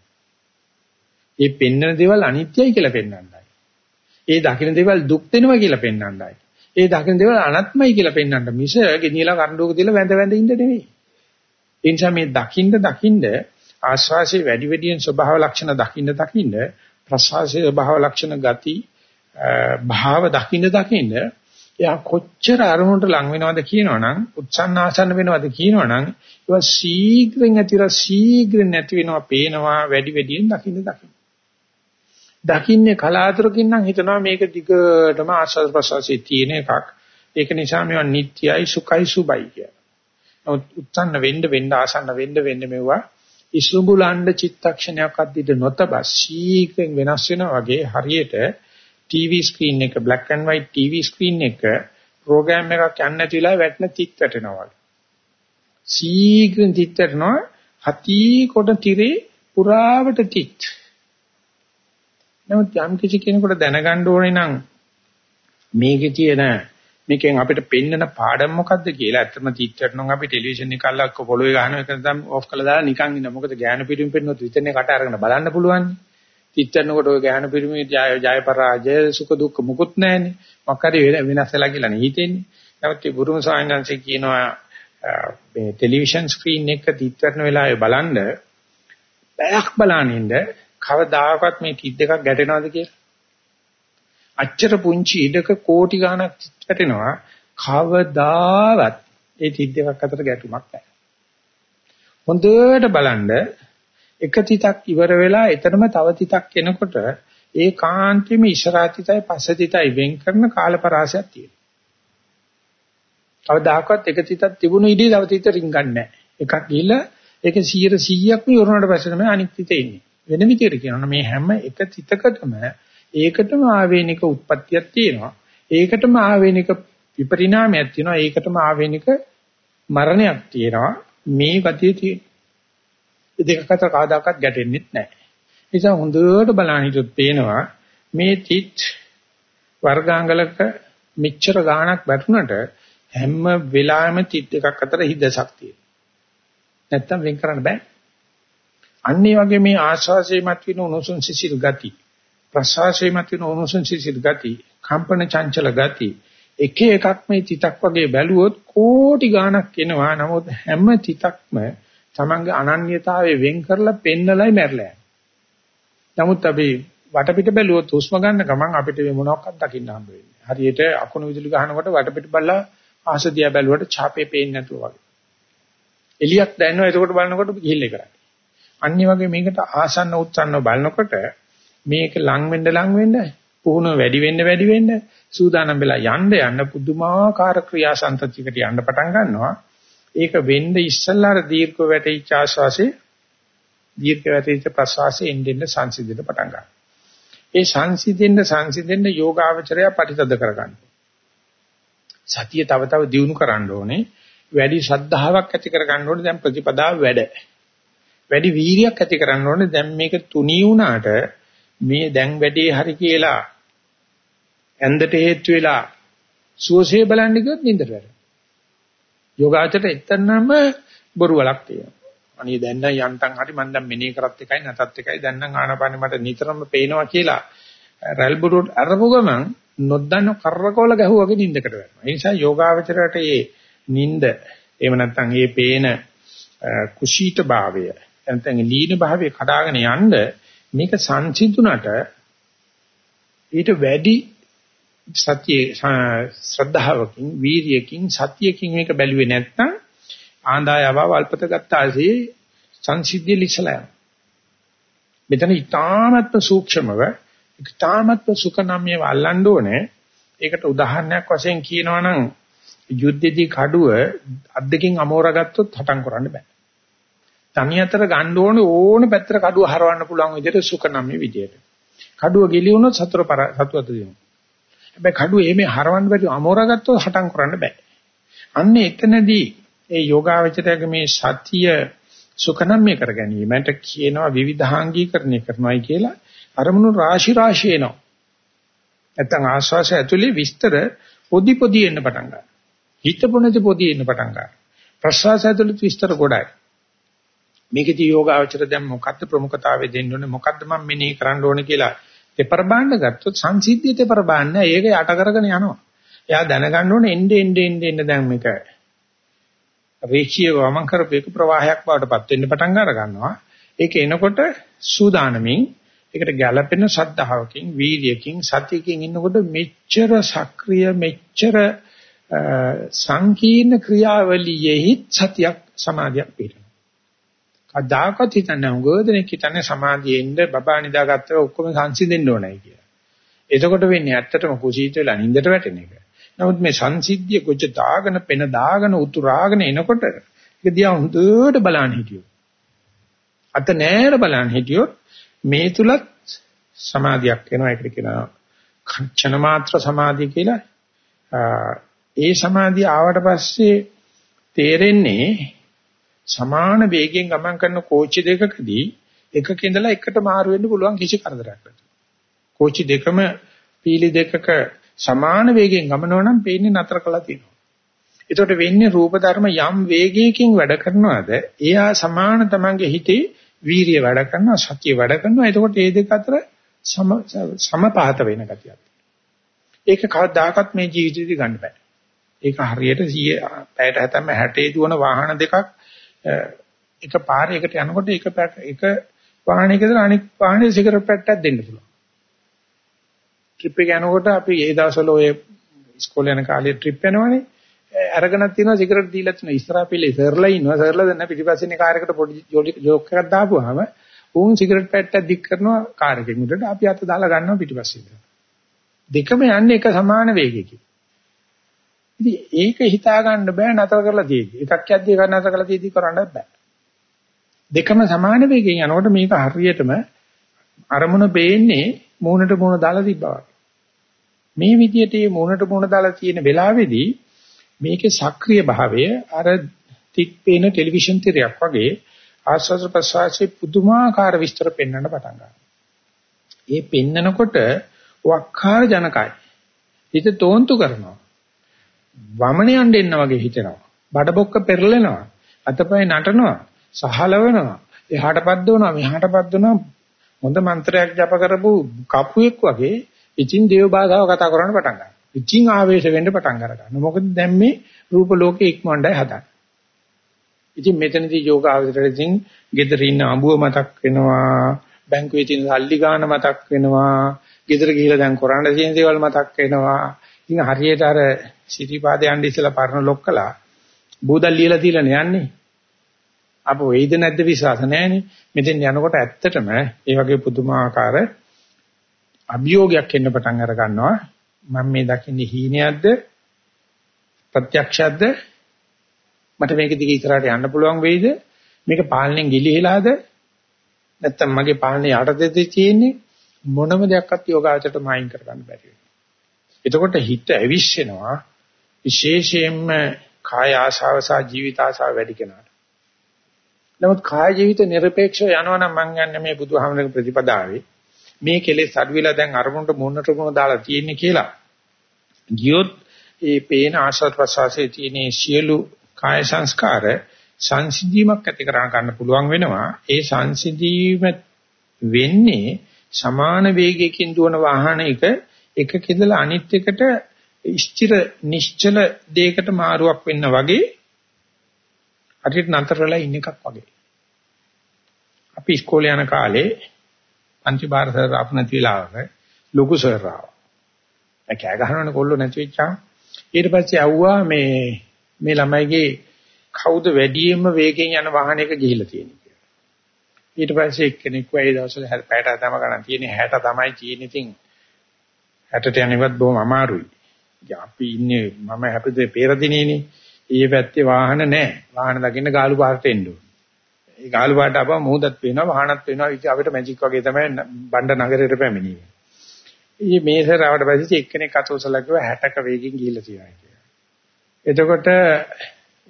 ඒ පෙන්නන දේවල් අනිත්‍යයි කියලා පෙන්වන්නයි. ඒ දකින්න දේවල් දුක් දෙනවා කියලා පෙන්වන්නයි. ඒ දකින්න දේවල් අනාත්මයි කියලා පෙන්වන්න මිස ගෙනියලා කණ්ඩෝක තියලා වැඳ වැඳ ඉන්න නෙවෙයි. ඒ නිසා මේ දකින්න දකින්න ආශ්වාසයේ වැඩි වැඩියෙන් ස්වභාව ලක්ෂණ දකින්න දකින්න ප්‍රශ්වාසයේ ස්වභාව ලක්ෂණ ගති භාව දකින්න දකින්න එයා කොච්චර අරමුණට ලං වෙනවද කියනවනම් උත්සන්න ආසන්න වෙනවද කියනවනම් ඒවා ශීඝ්‍රයෙන් ඇතිලා ශීඝ්‍රයෙන් නැති වෙනවා පේනවා වැඩි වැඩියෙන් දකින්න දකින්න. දකින්නේ කලාතුරකින් නම් හිතනවා මේක දිගටම ආස්වාද ප්‍රසවාසයේ තියෙන එකක්. ඒක නිසා මේවා නිට්ටයයි සුඛයි සුබයි කියලා. නමුත් උත්සන්න වෙන්න වෙන්න ආසන්න වෙන්න වෙන්න මෙවුවා. ඉසුඹුලණ්ඩ චිත්තක්ෂණයක් අද්දිට නොතබ ශීඝ්‍රයෙන් වෙනස් වෙනවා වගේ හරියට TV screen එක black and white TV screen එක program එකක් යන්නේ නැති වෙලාවෙ වැටෙන තිත් වැටෙනවා වගේ. ශීඝ්‍රයෙන් තිත් වැටෙනවා හති කොට tire පුරාවට තිත්. නමුත් යම් කිසි කෙනෙකුට දැනගන්න ඕනේ නම් මේකේ තියෙන මේකෙන් අපිට පෙන්නන පාඩම මොකද්ද කියලා ඇත්තම තීත්‍යට නම් අපි ටෙලිවිෂන් එක අල්ලක් පොළොවේ ගහන එක තමයි ඕෆ් කරලා දාලා නිකන් ඉන්න. මොකද ගෑනු පිටින් පෙන්නොත් විතරනේ කට අරගෙන බලන්න පුළුවන්. තීත්‍යනකොට ඔය ගෑනු පිටිමේ ජය ජය පරාජය සුඛ දුක්ඛ මුකුත් නැහැනේ. මොකක් හරි වෙනස් වෙලා කියලා නේ හිතෙන්නේ. නමුත් මේ බුරුම සායනංශේ කියනවා මේ ටෙලිවිෂන් ස්ක්‍රීන් එක තීත්‍යන වෙලාවේ බලන්න පැයක් බලනින්න කවදාකවත් මේ තිත් දෙකක් ගැටෙනවද කියලා අච්චර පුංචි ඉඩක කෝටි ගණක් වැටෙනවා කවදාවත් ඒ තිත් දෙකක් අතර ගැටුමක් නැහැ. හොඳට බලන්න එක තිතක් ඉවර වෙලා එතරම් තව තිතක් එනකොට ඒ කාන්තිම ඉශරාතිතයි පස්සතිතයි වෙන් කරන කාලපරාසයක් තියෙනවා. කවදාකවත් එක තිතක් තිබුණු ඉදී තව තිත රින්ගන්නේ නැහැ. එකක් ගිහලා ඒක 100%ක්ම ඉවරනට පස්සේ තමයි අනිත් තිත එන්නේ. වෙන විදිහට කියනවා මේ හැම එක තිතකටම ඒකටම ආවේනික උත්පත්තියක් තියෙනවා. ඒකටම ආවේනික විපරිණාමයක් තියෙනවා. ඒකටම ආවේනික මරණයක් තියෙනවා. මේ ගතිය තියෙන. දෙක අතර කවදාකවත් ගැටෙන්නේ නැහැ. නිසා හොඳට බලන්න හිතුවොත් පේනවා මේ තිත් වර්ගාංගලක මෙච්චර ගාණක් වැටුණට හැම වෙලාවෙම තිත් එකක් අතර හිදසක් තියෙනවා. නැත්තම් වෙන් කරන්න බෑ. අන්නේ වගේ මේ ආශාසයේ මත වෙන උණුසුම් සිසිල් ගති ප්‍රසවාසයේ මත වෙන උණුසුම් සිසිල් ගති, කම්පන චංචල ගති එක එකක් මේ තිතක් වගේ බැලුවොත් කෝටි ගාණක් එනවා. නමුත් හැම තිතක්ම තමන්ගේ අනන්‍යතාවය වෙන් කරලා පෙන්නලයි මැරලා නමුත් අපි වටපිට බැලුවොත් හුස්ම ගන්න ගමන් අපිට මේ මොනවක්වත් දකින්න හම්බ වෙන්නේ. හරියට අකුණු විදුලි ගහනකොට වටපිට බලලා ආසදියා බැලුවට ඡාපේ පේන්නේ නැතුව වගේ. එලියක් දැනෙනවා එතකොට බලනකොට ගිහිල්ලා කරන්නේ. අනිත් වගේ මේකට ආසන්න උත්සන්න බලනකොට මේක ලං වෙන්න ලං වෙන්න පුහුණුව වැඩි වෙන්න වැඩි වෙන්න සූදානම් වෙලා යන්න යන්න පුදුමාකාර ක්‍රියාසන්තතියකට යන්න පටන් ගන්නවා. ඒක වෙන්න ඉස්සල්ලාර දීර්ඝ වැටීච්ච ආශ්වාසයේ දීර්ඝ වැටීච්ච ප්‍රශ්වාසයේ එන්නෙන්න සංසිඳෙන්න පටන් ගන්නවා. ඒ සංසිඳෙන්න සංසිඳෙන්න යෝගාවචරය පරිතද කරගන්න. සතිය තව තව දියුණු කරන්න ඕනේ. වැඩි ශ්‍රද්ධාවක් ඇති කරගන්න ඕනේ දැන් ප්‍රතිපදාව වැඩ. වැඩි වීරියක් ඇති කරන්න ඕනේ දැන් මේක තුනී වුණාට මේ දැන් වැඩේ හරි කියලා ඇඳට හේතු වෙලා සුවසේ බලන්න ගියොත් නින්දට වැටෙනවා. යෝගාචරයට එතනම බොරු වලක් තියෙනවා. අනේ දැන් නම් යන්තම් හරි මම දැන් මෙනේ කරත් එකයි නැතත් එකයි දැන් නම් ආනාපානෙ මට නිතරම පේනවා කියලා රැල් බුරුට අරපු ගමන් නොදන්න කරකවල ගැහුවාගේ නින්දකට වැටෙනවා. ඒ නිසා යෝගාචරයට මේ නින්ද එහෙම නැත්නම් මේ පේන කුසීත භාවය නැත්නම් ලීන භාවය කඩාගෙන යන්න මේක සංසිඳුණට ඊට වැඩි සතියේ ශ්‍රද්ධාවකින් වීරියකින් සතියකින් මේක බැලුවේ නැත්නම් ආන්දායව වල්පත ගත්තාසේ සංසිද්ධිය ලිසලා යනවා. මෙතන ඊටාමත්ම සූක්ෂමව ඊටාමත්ම සුඛනම්ය වල්ලන්න ඕනේ. ඒකට උදාහරණයක් වශයෙන් කියනවා නම් යුද්ධෙදී කඩුව අද්දකින් අමෝර ගත්තොත් හටම් කරන්න බෑ. තනි අතර ගන්න ඕන ඕන පැත්තට කඩුව හරවන්න පුළුවන් විදිහට සුඛනම්ය විදියට. කඩුව ගිලි වුණොත් සතර සතුවත දෙනවා. හැබැයි කඩුව එමේ හරවන්න බැරි අමෝර ගත්තොත් හටම් කරන්න බෑ. අන්න එතනදී ඒ යෝගාවචරයේ මේ සතිය සුඛනම්ය කර ගැනීමට කියනවා විවිධාංගීකරණය කරනවායි කියලා අරමුණු රාශි රාශි එනවා. නැත්තම් ආස්වාසය ඇතුලේ විස්තර පොඩි පොඩි එන්න පටන් ගන්නවා. හිතපොනති පොඩි එන්න පටන් ගන්නවා. ප්‍රසවාසය ඇතුලේ විස්තර ගොඩයි. මේකදී යෝගාචර දැන් මොකද්ද ප්‍රමුඛතාවය දෙන්න ඕනේ මොකද්ද මම මෙනෙහි කරන්න ඕනේ කියලා පෙපර බාන්න ගත්තොත් සංසිද්ධිය පෙපර බාන්න ඒක යට කරගෙන යනවා. එයා දැනගන්න ඕනේ එnde end end end දැන් මේක රේඛීය වමන් කරපේක ප්‍රවාහයක් බවට පත් වෙන්න පටන් අර ගන්නවා. ඒක එනකොට සූදානමින් ඒකට ගැළපෙන ශ්‍රද්ධාවකින් වීර්යකින් සතියකින් ඉන්නකොට මෙච්චර සක්‍රිය මෙච්චර සංකීර්ණ ක්‍රියාවලියෙහි සතියක් සමාධියක් පිළිගන්න. කදාකත් හිතන්නේ උගෝදෙනෙක් හිතන්නේ සමාධියෙන්ද බබා නිදාගත්තව ඔක්කොම සංසිඳෙන්න ඕනයි කියලා. එතකොට වෙන්නේ ඇත්තටම කුසීත වෙලා නින්දට වැටෙන එක. නමුත් මේ සංසිද්ධිය කොච්ච දාගෙන පෙන දාගෙන උතුරාගෙන එනකොට ඒක දිහා හොඳට බලන්න හිටියෝ. අත නෑර බලන්න හිටියොත් මේ තුලත් සමාධියක් වෙනවා ඒකට කියනවා කංචන මාත්‍ර සමාධිය කියලා. ඒ සමාධිය ආවට පස්සේ තේරෙන්නේ සමාන වේගයෙන් ගමන් කරන කෝච්චි දෙකකදී එකක ඉඳලා එකට මාරු වෙන්න පුළුවන් කිසි කරදරයක් නැතුව. කෝච්චි දෙකම පීලි දෙකක සමාන වේගයෙන් ගමනව නම් පේන්නේ නතර කළා තියෙනවා. ඒකට වෙන්නේ රූප ධර්ම යම් වේගයකින් වැඩ කරනවාද එයා සමාන තමන්ගේ හිතේ වීරිය වැඩ කරනවා සතිය වැඩ කරනවා එතකොට මේ දෙක අතර සම සමපාත වෙන ගතියක්. ඒක කවදාකවත් මේ ජීවිතේදී ගන්න බෑ. ඒක හරියට 100 පැයට හැතැම්ම 60 දුවන වාහන දෙකක් එක පාරයකට යනකොට එක එක වාහනයකද අනිත් වාහනේ සිගරට් පැට්ටක් දෙන්න පුළුවන්. ට්‍රිප් එක යනකොට අපි ඒ දවස්වල ඔය ඉස්කෝලේ යන කාලේ ට්‍රිප් යනවනේ. අරගෙනත් තියෙනවා සිගරට් දීලා තියෙනවා. ඉස්සරහා පිළේ සර්ලා ඉන්නවා. සර්ලා දැන් පිටිපස්සේ ඉන්න කාර් එකට පොඩි ජෝක් එකක් දාපුවාම උන් සිගරට් පැට්ටක් දික් කරනවා කාර් එකෙන් උඩට අපි අත දාලා ගන්නවා පිටිපස්සේ ඉඳලා දෙකම යන්නේ එක සමාන වේගයකින්. ඉතින් ඒක හිතා ගන්න බෑ නතර කරලා තියෙදි එකක් යද්දී එකක් නතර කරලා තියෙදි කරන්න බෑ දෙකම සමාන වේගයෙන් යනකොට මේක හරියටම අරමුණ පේන්නේ මූණට මූණ දාලා තිබ්බා මේ විදිහට මේ මූණට මූණ දාලා තියෙන වෙලාවේදී මේකේ සක්‍රීය භාවය අර තික් පේන ටෙලිවිෂන් තිරයක් වගේ ආස්වාද ප්‍රසවාසයේ පුදුමාකාර විස්තර පෙන්වන්න පටන් ගන්නවා. ඒ පෙන්නකොට වක්කාර ජනකයි. හිත තෝන්තු කරනවා. වමන යන්න එන්න වගේ හිතෙනවා. බඩබොක්ක පෙරලෙනවා. අතපය නටනවා. සහලවනවා. එහාට පද්දවනවා මෙහාට පද්දවනවා. හොඳ මන්ත්‍රයක් ජප කරපු කපුවෙක් වගේ ඉතින් දේව භාෂාව කතා කරන්න පටන් ගන්නවා. ඉතින් ආවේශ වෙන්න පටන් ගන්නවා. මොකද දැන් මේ රූප ලෝකේ ඉක්මවන්නයි හදන්නේ. ඉතින් මෙතනදී යෝග ආවතරකින් gedara ඉන්න අඹුව මතක් වෙනවා, බැංකුවේ තියෙන සල්ලි ගාන මතක් වෙනවා, gedara ගිහිලා දැන් කරන්න තියෙන දේවල් මතක් වෙනවා. ඉතින් හරියට අර සිටිපාදේ යන්න ඉස්සලා පරණ ලොක්කලා බෝදල් ලියලා තියලා යන්නේ. අපෝ වෙයිද නැද්ද විශ්වාස නැහැනේ. මෙතෙන් යනකොට ඇත්තටම ඒ වගේ පුදුමාකාර අභියෝගයක් එන්න පටන් අර ගන්නවා. මම මේ දකින්නේ හීනයක්ද? ප්‍රත්‍යක්ෂයක්ද? මට මේක දිගේ ඉස්සරහට යන්න පුළුවන් වෙයිද? මේක පාලනයෙන් ගිලිහිලාද? නැත්තම් මගේ පාලනේ යටතේදී තියෙන්නේ මොනම දෙයක්වත් යෝගාචරයට මායින් කරගන්න බැරි වෙනවා එතකොට හිත ඇවිස්සෙනවා. විශේෂයෙන්ම කාය ආශාව සහ ජීවිත ආශාව වැඩි කෙනාට. නමුත් කාය ජීවිත নিরপেক্ষව යනවනම් මං යන්නේ මේ බුදුහාමරගේ ප්‍රතිපදාවේ. මේ කෙලෙස් අඩුවෙලා දැන් අරමුණට මුන්නට මුණ දාලා තියෙන්නේ කියලා. ගියොත් ඒ පේන ආශාව ප්‍රසවාසයේ තියෙන සියලු කාය සංස්කාර සංසිඳීමක් ඇති කර ගන්න පුළුවන් වෙනවා. ඒ සංසිඳීම වෙන්නේ සමාන වේගයකින් දුවන වාහනයක එකක ඉඳලා අනිත් එකට ස්ථිර නිශ්චල දෙයකට මාරුවක් වෙන්න වගේ හරියට නතර වෙලා ඉන්න එකක් වගේ අපි ඉස්කෝලේ යන කාලේ පන්ති භාර සර් අපනති වෙලාවක ලොකු සර්රාව. ඒ කෑ ගහනවනේ කොල්ලෝ නැති වෙච්චාම. ඊට පස්සේ ඇව්වා මේ මේ ළමයිගේ කවුද වැඩියෙන්ම වේගෙන් යන වාහනයක ගිහිල්ලා තියෙන්නේ කියලා. ඊට පස්සේ එක්කෙනෙක් වෙයි දවසල 60ට තම ගණන් තියෙන්නේ 60 තමයි තියෙන්නේ ඉතින් 60ට යන්නවත් බොහොම අමාරුයි. අපි ඉන්නේ මම හැපදේ පෙරදිනේනේ. ඊයේ පැත්තේ වාහන නැහැ. වාහන දකින්න ගාලු පාරට එන්න ඕනේ. ඒ ගාලු පාරට ආපුවම මුහුදත් පේනවා වාහනත් පේනවා. ඉතින් අපිට මැජික් වගේ තමයි බණ්ඩ නගරයට පැමිණෙන්නේ. ඊයේ මේසර ආවට පස්සේ එක්කෙනෙක් අතෝසලා කිව්වා 60ක වේගෙන් ගිහිල්ලා තියෙනවා කියලා. එතකොට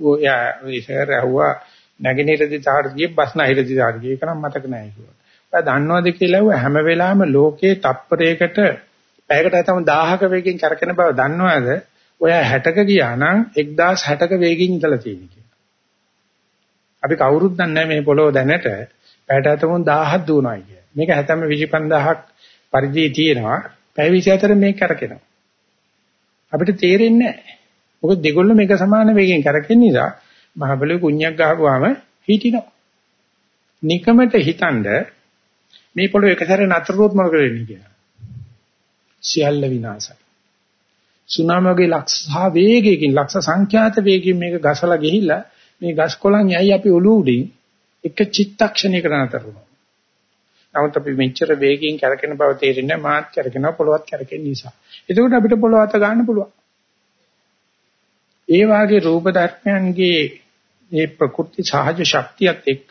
ඔය ඉස්සර ඇහුවා නැගිනේර දිහාට ගියේ බස් නහිර දිහාට ගියේ ඒක නම් මතක නැහැ කිව්වා. ඔයා දන්නවද කියලා හැම වෙලාවෙම ලෝකේ තප්පරයකට පැයකට තම 1000ක වේගෙන් කරකෙන බව දන්නවද? ඔය 60ක ගියා නම් 1060ක වේගෙන් ඉඳලා තියෙන කියලා. අපි කවුරුත් දන්නේ මේ පොළොව දැනට පැයට තම 1000ක් දුවනවා කිය. මේක හැතැම්ම 25000ක් පරිධියේ තියෙනවා. පැය 24 මේක කරකිනවා. අපිට තේරෙන්නේ නැහැ. මොකද දෙගොල්ලෝ මේක සමාන වේගෙන් කරකින නිසා මහබලු කුණ්‍යක් ගහපුවාම හිටිනවා. නිකමට හිතනද මේ පොළොව එකසැර නතරොත් මොකද වෙන්නේ කියලා. සියල්ල විනාශයි. සුනාමියේ ලක්ෂ සහ වේගයකින් ලක්ෂ සංඛ්‍යාත වේගයෙන් මේක ගසලා ගිහිල්ලා මේ ගස් කොළන් යයි අපි ඔලුව උඩින් එක චිත්තක්ෂණයකට නතර වුණා. නමුත් අපි මෙච්චර වේගයෙන් කරකින බව තේරෙන්නේ මාත් කරකිනවා පොළවත් කරකින නිසා. එතකොට අපිට පොළව අත ගන්න පුළුවන්. ඒ වාගේ රූප ධර්මයන්ගේ මේ ප්‍රකෘති සහජ ශක්තියත් එක්ක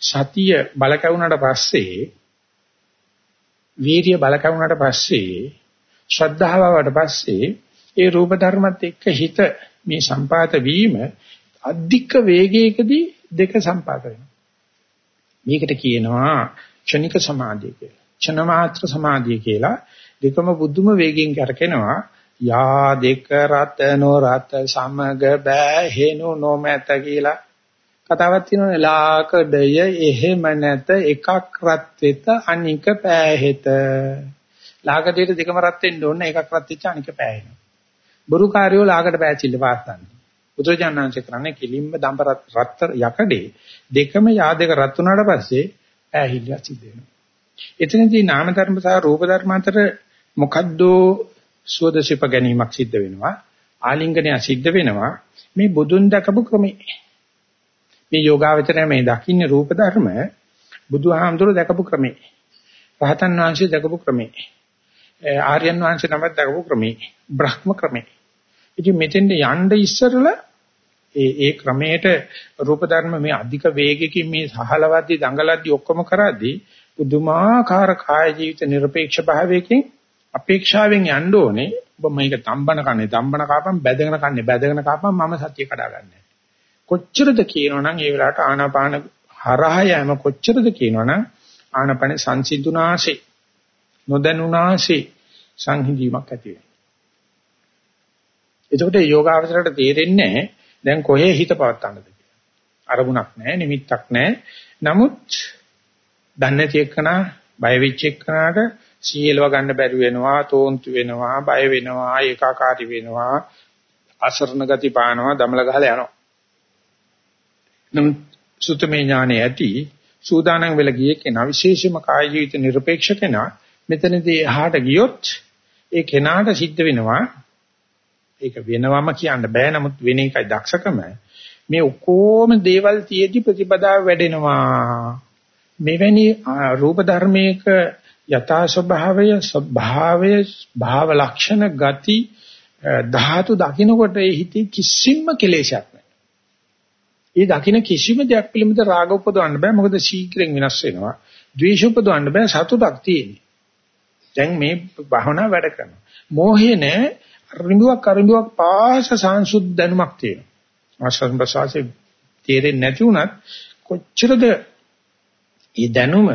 සතිය බල කැවුනට පස්සේ වීර්ය බල කැවුනට පස්සේ ශ්‍රද්ධාව වට පස්සේ ඒ රූප ධර්මත් එක්ක හිත මේ සම්පාත වීම අධික වේගයකදී දෙක සම්පාත වෙනවා. මේකට කියනවා ක්ෂණික සමාධිය කියලා. ක්ෂණ මාත්‍ර සමාධිය කියලා දෙකම බුදුම වේගයෙන් කරකිනවා. යා දෙක රත නොරත සමග බෑ හේනු නොමැත කියලා කතාවක් තියෙනවානේ. ලාකඩය එහෙම නැත එකක් රත් වෙත අනික පෑහෙත. ලාකඩයට දෙකම රත් වෙන්න ඕන. එකක් රත් වෙච්ච අනික පෑහෙනවා. බොරු කාර්යෝ ලාකඩ පෑචිල්ල පාස්සන්නේ බුදුජානනාංශ කරන්නේ කිලිම්ම දඹ රත් යකඩේ දෙකම යා දෙක රත් වුණාට පස්සේ පෑහිල්ල සිද්ධ වෙනවා. එතනදී නාම ධර්ම සහ රූප ධර්ම අතර මොකද්ද සුවදසිප ගැනීමක් සිද්ධ වෙනවා. ආලිංගනය සිද්ධ වෙනවා. මේ බුදුන් දකපු ක්‍රමේ මේ යෝගාවචරය මේ දකින්නේ රූප ධර්ම බුදුහාමුදුරුවෝ දැකපු ක්‍රමේ. රහතන් වහන්සේ දැකපු ක්‍රමේ. ආර්යයන් වහන්සේ නමක් දැකපු ක්‍රමේ. බ්‍රහ්ම ක්‍රමේ. ඉතින් මෙතෙන්ද යන්න ඉස්සරලා ඒ ඒ ක්‍රමයට රූප ධර්ම මේ අධික වේගකින් මේ සහලවද්දි දඟලද්දි ඔක්කොම කරද්දී පුදුමාකාර කාය ජීවිත নিরপেক্ষ භාවයකින් අපේක්ෂාවෙන් යන්න ඕනේ ඔබ මේක තම්බන කන්නේ තම්බන කාපම් බැදගෙන කන්නේ බැදගෙන කාපම් මම සත්‍ය කඩාගන්නේ කොච්චරද කියනවනම් ඒ වෙලාවට ආනාපාන හරහා යෑම කොච්චරද කියනවනම් ආනාපාන සංසිඳුනාසේ නොදැනුනාසේ සංහිඳීමක් ඇති වෙනවා. එතකොට යෝගාවචරයට තේරෙන්නේ දැන් කොහේ හිත පවත්තන්නද කියලා. අරමුණක් නැහැ, නිමිත්තක් නැහැ. නමුත් දන්නේ නැති එක්කනා බය වෙච්ච එක්කනාට සීලව ගන්න බැරි වෙනවා, තෝන්තු වෙනවා, බය වෙනවා, ඒකාකාරී වෙනවා, අසරණ ගති පානවා, දමල ගහලා යනවා. නමුත් සුතමේ ඥානෙ ඇති සූදානම් වෙලා ගියේ කෙනා විශේෂම කාය ජීවිත নিরপেক্ষ කෙනා මෙතනදී එහාට ගියොත් ඒ කෙනාට සිද්ධ වෙනවා ඒක වෙනවම කියන්න බෑ නමුත් වෙන එකයි දක්ෂකම මේ ඔක්කොම දේවල් තියේදි ප්‍රතිපදාව වැඩෙනවා මෙවැනි රූප ධර්මයක යථා ස්වභාවය ස්වභාවය භාව ලක්ෂණ ගති ධාතු දකින්නකොට ඒ හිතේ කිසිම කෙලෙසයක් ඒ දකින්න කිසිම දෙයක් පිළිබඳ රාග උපදවන්න බෑ මොකද ශීඝ්‍රයෙන් වෙනස් වෙනවා. ද්වේෂ උපදවන්න බෑ සතුටක් තියෙන්නේ. දැන් මේ භවනා වැඩ කරනවා. මෝහේ නෑ රිඹුවක් අරිඹුවක් පාස සංසුද්ධ දැනුමක් තියෙනවා. ආශ්‍රම ප්‍රසාසයේ තේරෙන්නේ නැති වුණත් කොච්චරද මේ දැනුම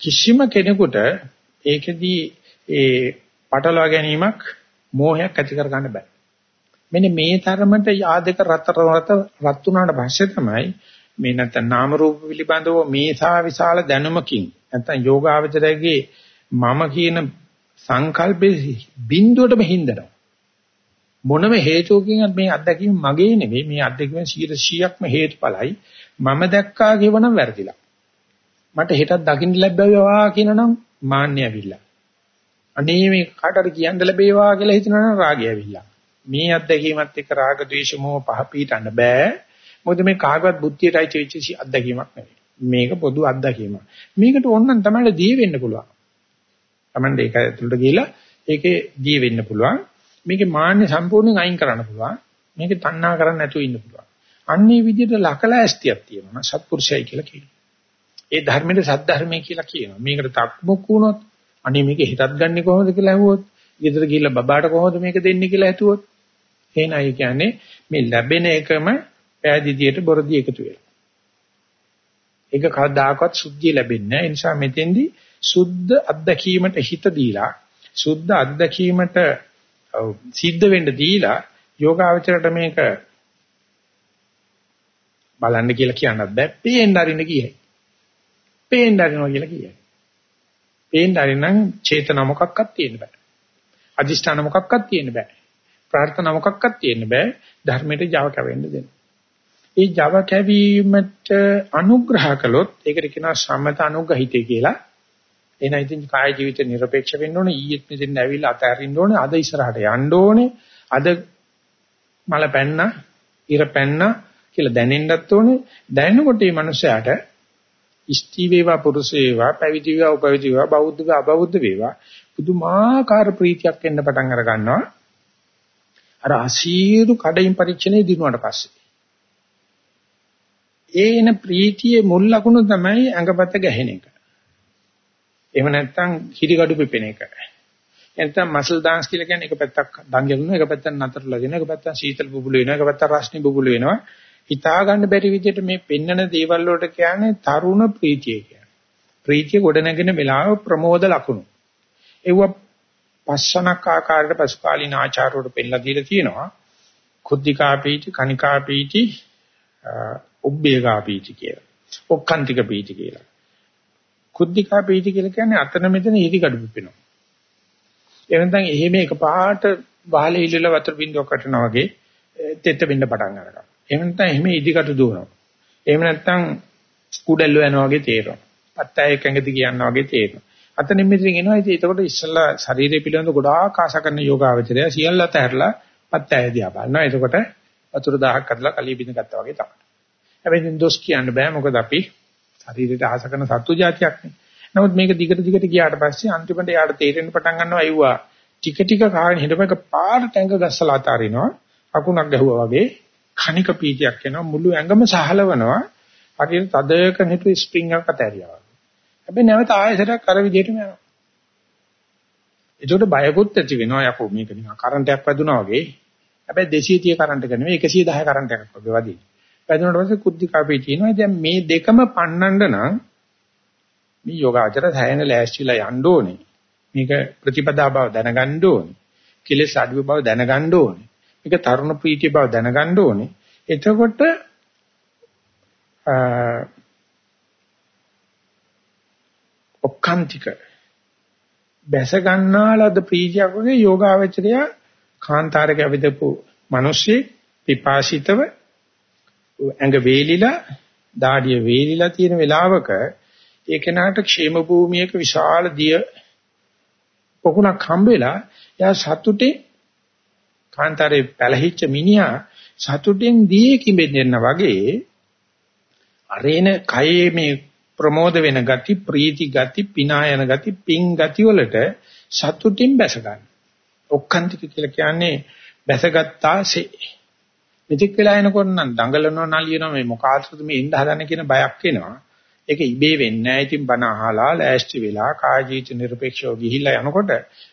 කිසිම කෙනෙකුට ඒකෙදී ඒ පටලවා ගැනීමක් මෝහයක් ඇති කර ගන්න බෑ. මෙන්න මේ තරමට යාදක රත රත රත් වුණාට පස්සේ තමයි මේ නැත්නම් නාම රූප පිළිබඳව මේසා විශාල දැනුමකින් නැත්නම් යෝගාවචරයේ මම කියන සංකල්පේ බිඳුවටම හින්දනවා. මොනම හේතුවකින්වත් මේ අත්දැකීම මගේ නෙවෙයි මේ අත්දැකීම 100%ක්ම හේතුඵලයි. මම දැක්කා කියවනම් වැරදිලා. මට හෙටත් දකින්න ලැබෙවා කියනනම් මාන්නය ඇවිල්ලා. අනේ මේ කාටද කියන්න ලැබේවා කියලා හිතනවනම් රාගය ඇවිල්ලා. මේ අත්දැකීමත් එක්ක රාග ද්වේෂ මොහ පහ පීටන්න බෑ. මොකද මේ කාගවත් බුද්ධියටයි චෙවිච්ච අත්දැකීමක් නෙවෙයි. මේක පොදු අත්දැකීමක්. මේකට ඕනනම් තමයි දී වෙන්න පුළුවන්. Tamande ඒක ඇතුළට ගිහිලා ඒකේ දී වෙන්න පුළුවන්. මේකේ මාන්නේ සම්පූර්ණයෙන් අයින් කරන්න පුළුවන්. මේකේ තණ්හා කරන්න නැතුව ඉන්න පුළුවන්. අන්නේ විදිහට ලකලෑස්තියක් තියෙනවා සත්පුරුෂයයි කියලා කියනවා. ඒ ධර්මයේ සද්ධර්මයේ කියලා කියනවා. මේකට තක්මුක් වුණොත් අනේ මේක හිතත් ගන්නෙ කොහොමද කියලා ඇහුවොත්, ගෙදර ගිහිල්ලා බබාට කොහොමද මේක දෙන්නේ කියලා ඇහුවොත්, එහෙනම් ඒ කියන්නේ මේ ලැබෙන එකම පෑදීදියට බොරදී එකතු වෙලා. ඒක කවදාකවත් සුද්ධිය ලැබෙන්නේ නැහැ. ඒ නිසා මෙතෙන්දී සුද්ධ අත්දැකීමට හිත දීලා, සුද්ධ අත්දැකීමට සිද්ධ වෙන්න දීලා යෝගාවචරයට මේක බලන්න කියලා කියන්නත් බෑ. පේන්න අරින්න කියයි. පේන්න අරිනවා කියලා කියයි. පේන්න අරින්නම් චේතන මොකක්වත් තියෙන්න බෑ. අදිෂ්ඨාන මොකක්වත් තියෙන්න බෑ. ප්‍රාර්ථනා මොකක්වත් තියෙන්න බෑ. ධර්මයට Java කැවෙන්න දෙන්න. ඒ Java කැවීමට අනුග්‍රහ කළොත් ඒකට කියනවා සම්මත අනුග්‍රහිතය කියලා. එහෙනම් ඉතින් කාය ජීවිත নিরপেক্ষ වෙන්න ඕනේ. ඊයේත් මෙතෙන් ඇවිල්ලා අතහැරින්න ඕනේ. අද ඉස්සරහට යන්න ඕනේ. අද මල පැන්න, ඉර පැන්න කියලා දැනෙන්නත් ඕනේ. දැනෙනකොට මේ මනුස්සයාට ඉස්ති වේවා පුරුෂ වේවා පැවිදි වේවා උපවිදි වේවා බෞද්ධ වේවා අබෞද්ධ වේවා පුදුමාකාර ප්‍රීතියක් එන්න පටන් අර ගන්නවා. අර අසීරු කඩින් පරීක්ෂණේ දිනුවාට පස්සේ. ඒන ප්‍රීතියේ මුල් ලකුණ තමයි ඇඟපත ගැහෙන එක. එහෙම නැත්නම් හිරිගඩු පිපෙන එක. නැත්නම් මසල් ඩාන්ස් කියලා කියන්නේ එක පැත්තක් දඟලනවා එක පැත්තක් නතරලා දෙනවා එක පැත්තක් සීතල බුබුලු වෙනවා එක පැත්තක් රස්නි බුබුලු වෙනවා හිතා ගන්න බැරි විදිහට මේ පෙන්නන දේවල් වලට කියන්නේ තරුණ ප්‍රීතිය කියන්නේ. ප්‍රීතිය ගොඩනගෙන වෙලාව ප්‍රමෝද ලකුණු. ඒව පස්සනක් ආකාරයට පසුකාලීන ආචාරවලට පෙන්නලා දීලා තියෙනවා. කුද්ධිකා පීති, කනිකා පීති, උබ්බේගා පීති කියලා. ඔක්කාන්තික පීති කියලා. කුද්ධිකා පීති කියලා කියන්නේ අතන මෙතන ඉදි කඩු පිපෙනවා. එවනනම් එහෙම එකපාරට වහලේ ඉල්ලලා වතුර බින්දුවක් වටනවා වගේ තෙත වෙන්න පටන් ගන්නවා. එහෙම නැත්නම් එහෙම ඉදිකට දුවනවා. එහෙම නැත්නම් කුඩල්ල යනවා වගේ තේරෙනවා. අත්තය කැඟති කියනවා වගේ තේරෙනවා. අතනින් මෙතනින් එනවා. ඉතින් ඒකට ඉස්සල්ලා ශරීරය පිළිබඳ ගොඩාක් ආශ කරන යෝගාවචරය සියල්ල අතහැරලා අත්තය දිහා බලනවා. එතකොට වතුර දහහක් අදලා කලිය බින්ද ගත්තා වගේ තමයි. හැබැයි ඉතින් දොස් කියන්න බෑ. මොකද අපි ශරීරයට ආශ කරන සත්තු జాතියක් නේ. නමුත් මේක දිගට දිගට ගියාට පස්සේ අන්තිමට යාට තේරෙන්න පටන් ගන්නවා අයුවා ටික ටික කාගෙන හිටපෙක පාර ටැංග ගස්සලා අතාරිනවා. අකුණක් ගැහුවා වගේ කණික පීතියක් එනවා මුළු ඇඟම සහලවනවා හරියට තද කරන හිටු ස්ප්‍රින්ග් එකක් අතහැරියා වගේ. හැබැයි නැවත ආයෙසරක් අර විදිහටම යනවා. ඒකට බයකුත් ඇති වෙනවා යකෝ මේක නිකන් කරන්ට් එකක් වැදුනා වගේ. හැබැයි 230 කරන්ට් එක නෙවෙයි 110 කරන්ට් එකක් වගේ වදින. වැදුනට පස්සේ කුද්ධිකාපේ තියෙනවා. දැන් මේ දෙකම පන්නන්න නම් මේ යෝගාචර හැයෙන ලෑස්තිලා යන්න ඕනේ. මේක ප්‍රතිපදා බව දැනගන්න ඕනේ. කෙලෙස් අඩුව බව දැනගන්න ඕනේ. මේක තරුණ ප්‍රීතිය බව දැනගන්න ඕනේ. එතකොට ඔක්කාන්තික බැස ගන්නාලද ප්‍රීතියක් වගේ යෝගාවචරය කාන්තාරක අවදපු මිනිස්සෙ පිපාසිතව ඇඟ වේලිලා දාඩිය වේලිලා තියෙන වෙලාවක ඒ කෙනාට ക്ഷേම භූමියක විශාල දිය පොකුණක් හම්බෙලා එයා සතුටේ කාන්තාරේ පැලහිච්ච මිනිහා සතුටෙන් දී කිඹෙන්න වගේ අරේන කයේ මේ ප්‍රමෝද වෙන ගති ප්‍රීති ගති පිනායන ගති පිං ගති වලට සතුටින් බැස ගන්න. ඔක්කාන්තික කියලා කියන්නේ බැසගත්තාසේ. මෙතික් වෙලා එනකොට නම් දඟලනවා නලියනවා මේ මොකාටද මේ ඉන්න හදන්නේ කියන බයක් එනවා. ඒක ඉබේ වෙන්නේ නැහැ. ඉතින් බණ අහලා ලෑස්ති වෙලා කාජීච නිර්පේක්ෂව ගිහිල්ලා යනකොට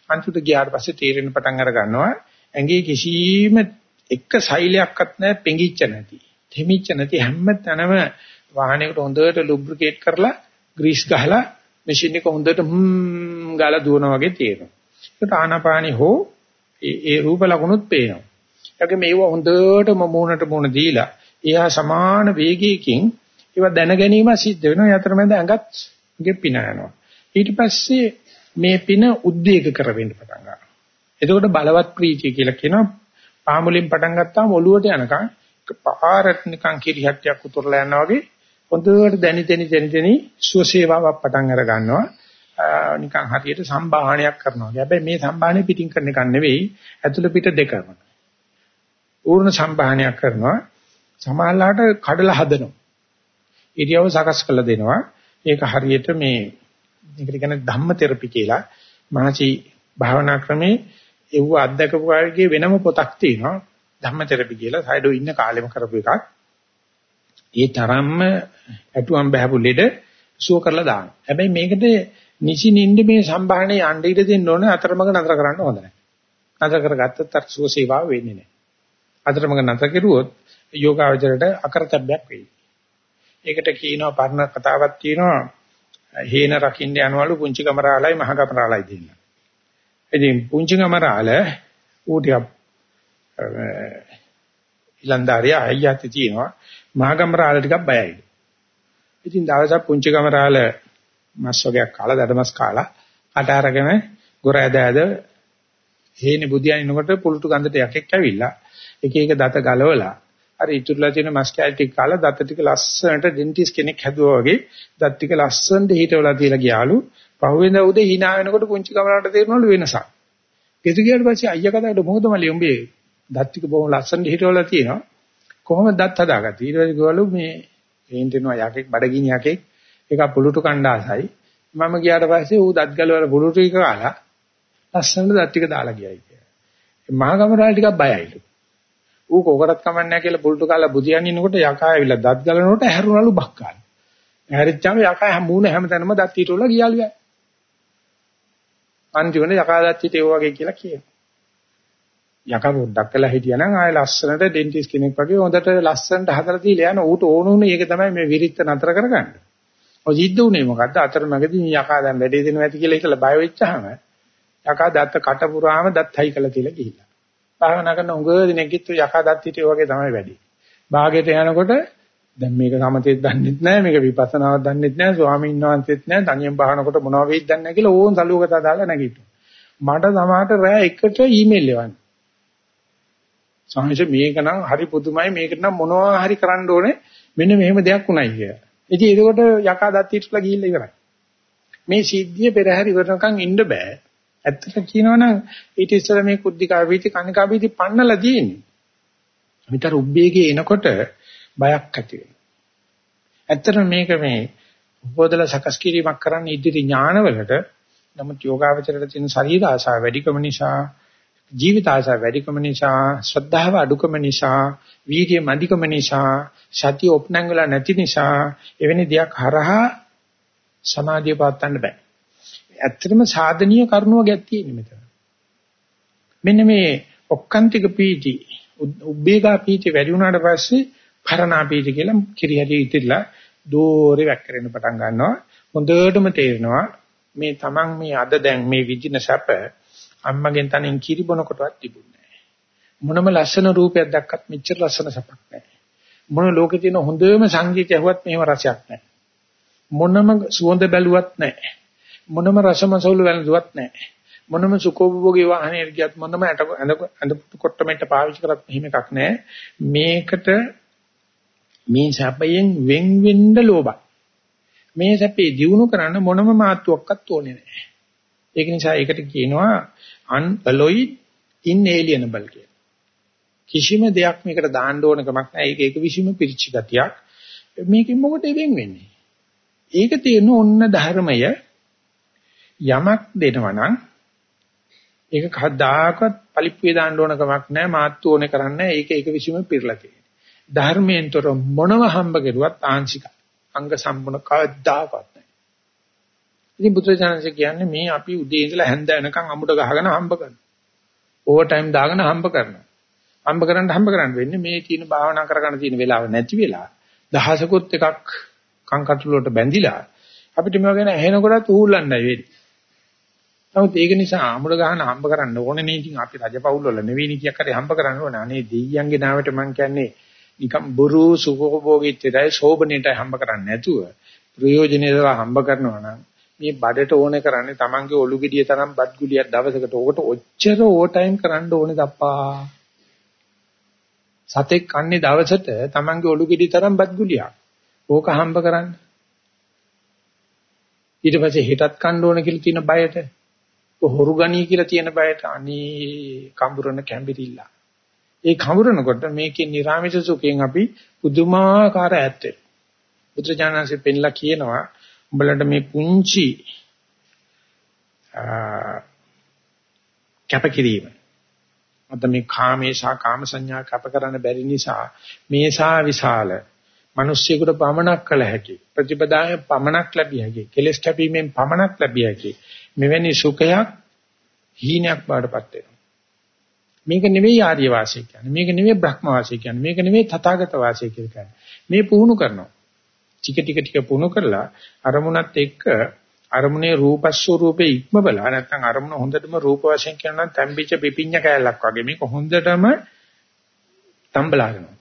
අන්තිමට ගියාට පස්සේ තීරණ පටන් අර ගන්නවා. ඇඟේ කිසිම එක සෛලයක්වත් නැහැ පෙඟිච්ච නැති. තෙමිච්ච නැති හැම තැනම වාහනයකට හොඳට ලුබ්‍රිකේට් කරලා ග්‍රීස් ගහලා මැෂින් එක හොඳට හ්ම් ගාලා දුවනා වගේ තියෙනවා. ඒකට ආනාපානි හෝ ඒ රූප ලකුණුත් පේනවා. ඒකේ මේව හොඳටම මූණට මූණ දීලා එයා සමාන වේගයකින් ඒවා දැන ගැනීම සිද්ධ වෙනවා. යතරමැද ඇඟත් ගෙපින යනවා. ඊට පස්සේ මේ පින උද්වේග කරවෙන්න පටන් ගන්නවා. එතකොට බලවත් ප්‍රීතිය කියලා කියනවා පාමුලින් පටන් ගත්තාම ඔළුවට යනකම් පාරට නිකන් කිරිහට්ටියක් උතුරලා යනවා වගේ හොඳට දැනි දැනි දැනි දැනි සුවසේවාවක් පටන් අර ගන්නවා නිකන් හරියට සම්බාහනයක් කරනවා. හැබැයි මේ සම්බාහනේ පිටින් කරන එක නෙවෙයි ඇතුළ පිට දෙකම. පූර්ණ සම්බාහනයක් කරනවා. සමාහලට කඩලා හදනවා. ඉරියව සකස් කරලා දෙනවා. ඒක හරියට මේ ඒකට කියන්නේ ධම්ම තෙරපි කියලා. මහසි භාවනා ක්‍රමේ ඒව අත්දකපු කාර්යයේ වෙනම පොතක් තියෙනවා. ධම්ම තෙරපි කියලා. සයිඩෝ ඉන්න කාලෙම කරපු එකක්. ඒ තරම්ම ඇටුවම් බහපු ලෙඩ සුව කරලා දානවා. හැබැයි මේකට නිසි නින්ද මේ සම්භාහණේ යන්න ඉඩ දෙන්න ඕනේ අතරමඟ නතර කරන්න හොඳ නැහැ. නතර කරගත්තත් අර සුව සේවාව වෙන්නේ නැහැ. අතරමඟ නතර කෙරුවොත් යෝගාවචරයට අකරතැබ්බයක් වෙයි. ඒකට කියනවා පරණ කතාවක් තියෙනවා හේන රකින්න යනවලු පුංචි කමරාලයි මහ කමරාලයි දෙන්න. ඉතින් පුංචි කමරාල ඌ ටික ඉලන්දාරිය අයියාත් තියෙනවා මහ කමරාල ටිකක් බයයි. ඉතින් දවසක් පුංචි කමරාල මස් වර්ගයක් කාලා දඩමස් කාලා කට අරගෙන ගොර ඇද ඇද හේනේ බුදියන් ඉනකොට පුලුටු ගඳට යකෙක් ඇවිල්ලා එක එක දත ගලවලා අර ඉතුරුලා තියෙන මස් කැල් ටික කාලා දත ටික ලස්සනට ඩෙන්ටිස් කෙනෙක් හැදුවා වගේ දත් ටික ලස්සනට හිටවලා තියලා ගියාලු පහුවෙන්ද උදේ hina වෙනකොට පුංචි කමරාට තේරෙනවලු වෙනසක් ගෙදර ගියාට පස්සේ අයියා කතාවට මොකද මලේ උඹේ දත් ටික බොහොම ලස්සනට හිටවලා තියෙනවා කොහොමද දත් හදාගත්තේ ඊට පස්සේ ගිහලු මේ එයින් දෙනවා යකෙක් බඩගිනි යකෙක් ඒක පුලුටු කණ්ඩාසයි මම ගියාට පස්සේ ඌ දත් ගලවල පුලුටු එක කාලා ලස්සනට දත් ටික දාලා ගියයි කියලා මහා කමරාල ටිකක් බයයිලු ඌ කොකටත් කමන්නේ නැහැ කියලා පුල්ටු කාලා බුදියන් ඉන්නකොට යකා ඇවිල්ලා දත් ගලනකොට හැරුණලු බක්කාන. හැරිච්චාම යකා මූණ හැමතැනම දත් ඊටවල ගියාලු යයි. අන්තිමට යකා දත් ඊට ඒ වගේ කියලා කියනවා. යකා පොඩ්ඩක් කළා හිටියනම් ආයෙ ලස්සනට ඩෙන්ටිස් කෙනෙක් වගේ හොඳට ලස්සනට හදලා දීලා යන ඌට ඕන උනේ ඒක තමයි මේ විරිත්ත නතර කරගන්න. ඔය සිද්ධ උනේ මොකද්ද අතරමඟදී මේ යකා දැන් වැඩේ දෙනවා ඇති කියලා හිතලා බය වෙච්චාම යකා දත්ත කට පුරාම දත් හයි කළා කියලා ගිහිල්ලා. භාවනා කරන උග දිනෙකිට යකා දත් හිටිය වගේ තමයි වැඩි. භාගයට යනකොට දැන් මේක සමතෙත් දන්නෙත් නැහැ මේක විපස්සනාවක් දන්නෙත් නැහැ ස්වාමීන් වහන්සේත් නැහැ තනියෙන් බහනකොට මොනව වෙයිද දන්නේ නැහැ කියලා ඕන් සලුවකට දාලා නැගිටිනවා. මට සමහරට රෑ එකට ඊමේල් එවන්න. සමහරවිට මේක නම් හරි පුදුමයි මේකට නම් මොනවා හරි කරන්න ඕනේ මෙන්න මෙහෙම දෙයක් උණයි කියලා. ඉතින් ඒකකොට යකා දත් හිටලා ගිහිල්ලා ඉවරයි. මේ සිද්ධිය පෙරහැර ඉවරනකම් ඉන්න බෑ. ඇත්තට කියනවනම් ඊට ඉස්සර මේ කුද්ධිකා වීති කනිකා වීති පන්නලා තියෙන්නේ. විතර උබ්බේගේ එනකොට බයක් ඇති වෙනවා. ඇත්තට මේක මේ උපෝදල සකස් කිරීමක් කරන්න ඉදිරි ඥානවලට නමුත් යෝගාවචරයට තියෙන ශරීර ආසාව වැඩිකම නිසා ජීවිත ආසාව වැඩිකම නිසා ශ්‍රද්ධාව අඩුකම නිසා වීර්ය මදිකම නිසා සතිය ඔප්නං වෙලා නැති නිසා එවැනි දෙයක් හරහා සමාධිය පවත්වන්න බෑ. ඇත්තටම සාධනීය කරුණුව ගැක් තියෙන්නේ මෙතන. මෙන්න මේ ඔක්කාන්තික පීටි උබ්බේගා පීටි වැඩි වුණාට පස්සේ පරණා පීටි කියලා කිරියටි ඉතිරිලා දෝරේ වැක්කරෙන්න පටන් ගන්නවා. හොඳටම තේරෙනවා මේ Taman මේ අද දැන් මේ විදින සැප අම්මගෙන් තනින් කිරි බොනකොටවත් තිබුණේ නැහැ. මොනම ලස්සන රූපයක් දැක්කත් මෙච්චර ලස්සන සැපක් නැහැ. මොන ලෝකේ තියෙන හොඳම සංගීතය ඇහුවත් මෙහෙම රසයක් නැහැ. මොනම සුවඳ බැලුවත් නැහැ. මොනම රසමසවුල වැළඳුවත් නැහැ. මොනම සුඛෝපභෝගී වාහනේ ගියත් මොනම ඇඳ ඇඳ කොට්ටමෙට පාවිච්චි කරත් මෙහිම එකක් නැහැ. මේකට මේ සැපයෙන් වෙන් වෙන්න ලෝභයි. මේ සැපේ දිනු කරන්න මොනම මාත්‍රුවක්වත් ඕනේ නැහැ. ඒක නිසා ඒකට කියනවා unalloyed inalienable කියලා. කිසිම දෙයක් මේකට දාන්න ඕන කමක් නැහැ. ඒක ඒක විසීම පිරිච්ච ගතියක්. මේකෙන් මොකටද වෙන් වෙන්නේ? ඒක තියෙන ඔන්න ධර්මය යමක් දෙනවා නම් ඒක කවදාකවත් පලිප්පුවේ දාන්න ඕන කමක් නැහැ මාත්තු ඕනේ කරන්නේ ඒක ඒක විසීම පිරලා තියෙන්නේ ධර්මයෙන්තර මොනව හම්බ කරුවත් ආංශිකයි අංග සම්පූර්ණ කවදාකවත් නැහැ ඉතින් බුදුචානන්සේ කියන්නේ මේ අපි උදේ ඉඳලා හැන්ද වෙනකන් අමුඩ ගහගෙන හම්බ කරනවා. ඕවර් ටයිම් දාගෙන හම්බ කරනවා. හම්බ කරන්න හම්බ කරන්න වෙන්නේ මේ තියෙන භාවනා කරගන්න තියෙන වෙලාව නැති වෙලා දහසකුත් එකක් කංකටුල වලට බැඳිලා අපිට මේවා ගැන ඇහෙනකොටත් ඌල්ලන්නයි වෙන්නේ. නමුත් ඒක නිසා ආමුඩ ගහන හම්බ කරන්න ඕනේ නේ. ඉතින් අපි රජපෞල් වල නෙවෙයි කියක් හරි හම්බ කරන්න ඕනේ. අනේ දෙයියන්ගේ නාමයට මං කියන්නේ නිකම් බොරු සුඛෝභෝගීත්වයයි සෝබනේටයි හම්බ කරන්නේ නැතුව ප්‍රයෝජනෙදලා හම්බ කරනවා නම් මේ බඩට ඕනේ කරන්නේ Tamange ඔලු ගෙඩිය තරම් බත් ගුලියක් දවසකට ඕකට ඔච්චර ඕ ටයිම් කරන්න ඕනේ දප්පා. සතෙක් කන්නේ දවසට Tamange ඔලු ගෙඩිය තරම් බත් ගුලියක්. ඕක හම්බ කරන්නේ ඊට පස්සේ හෙටත් කන්න ඕන කියලා තියෙන බයට හොරු ගණී කියලා තියෙන බයට අනී කඹරන කැඹිරිල්ල. ඒ කඹරනකොට මේකේ නිර්ාමිත සුඛයෙන් අපි පුදුමාකාර ඈත් වෙනවා. බුදුජානන්සේ පෙන්ලා කියනවා උඹලට මේ පුංචි කැපකිරීම. අද මේ කාමේ සහ කාම සංඥා කැප කරන්න බැරි නිසා මේසා විශාල මිනිස්සුෙකුට පමණක් කළ හැකි ප්‍රතිපදාවේ පමණක් ලැබිය හැකි කෙලස් කැපීමෙන් පමණක් ලැබිය හැකි මෙවැනි සුඛයක් හීනයක් බාටපත් වෙනවා. මේක නෙවෙයි ආර්ය වාසය කියන්නේ මේක නෙවෙයි බ්‍රහ්ම වාසය කියන්නේ මේක නෙවෙයි තථාගත වාසය කියලා කියන්නේ. මේ පුහුණු කරනවා. ටික ටික ටික පුහුණු කරලා අරමුණත් එක්ක අරමුණේ රූපස්වරූපේ ඉක්මවලා නැත්නම් අරමුණ හොඳටම රූප වශයෙන් කියනවා නම් තැම්පිච්ච පිපිඤ්ඤ කෑල්ලක් වගේ. මේක හොඳටම තම්බලාගෙනවා.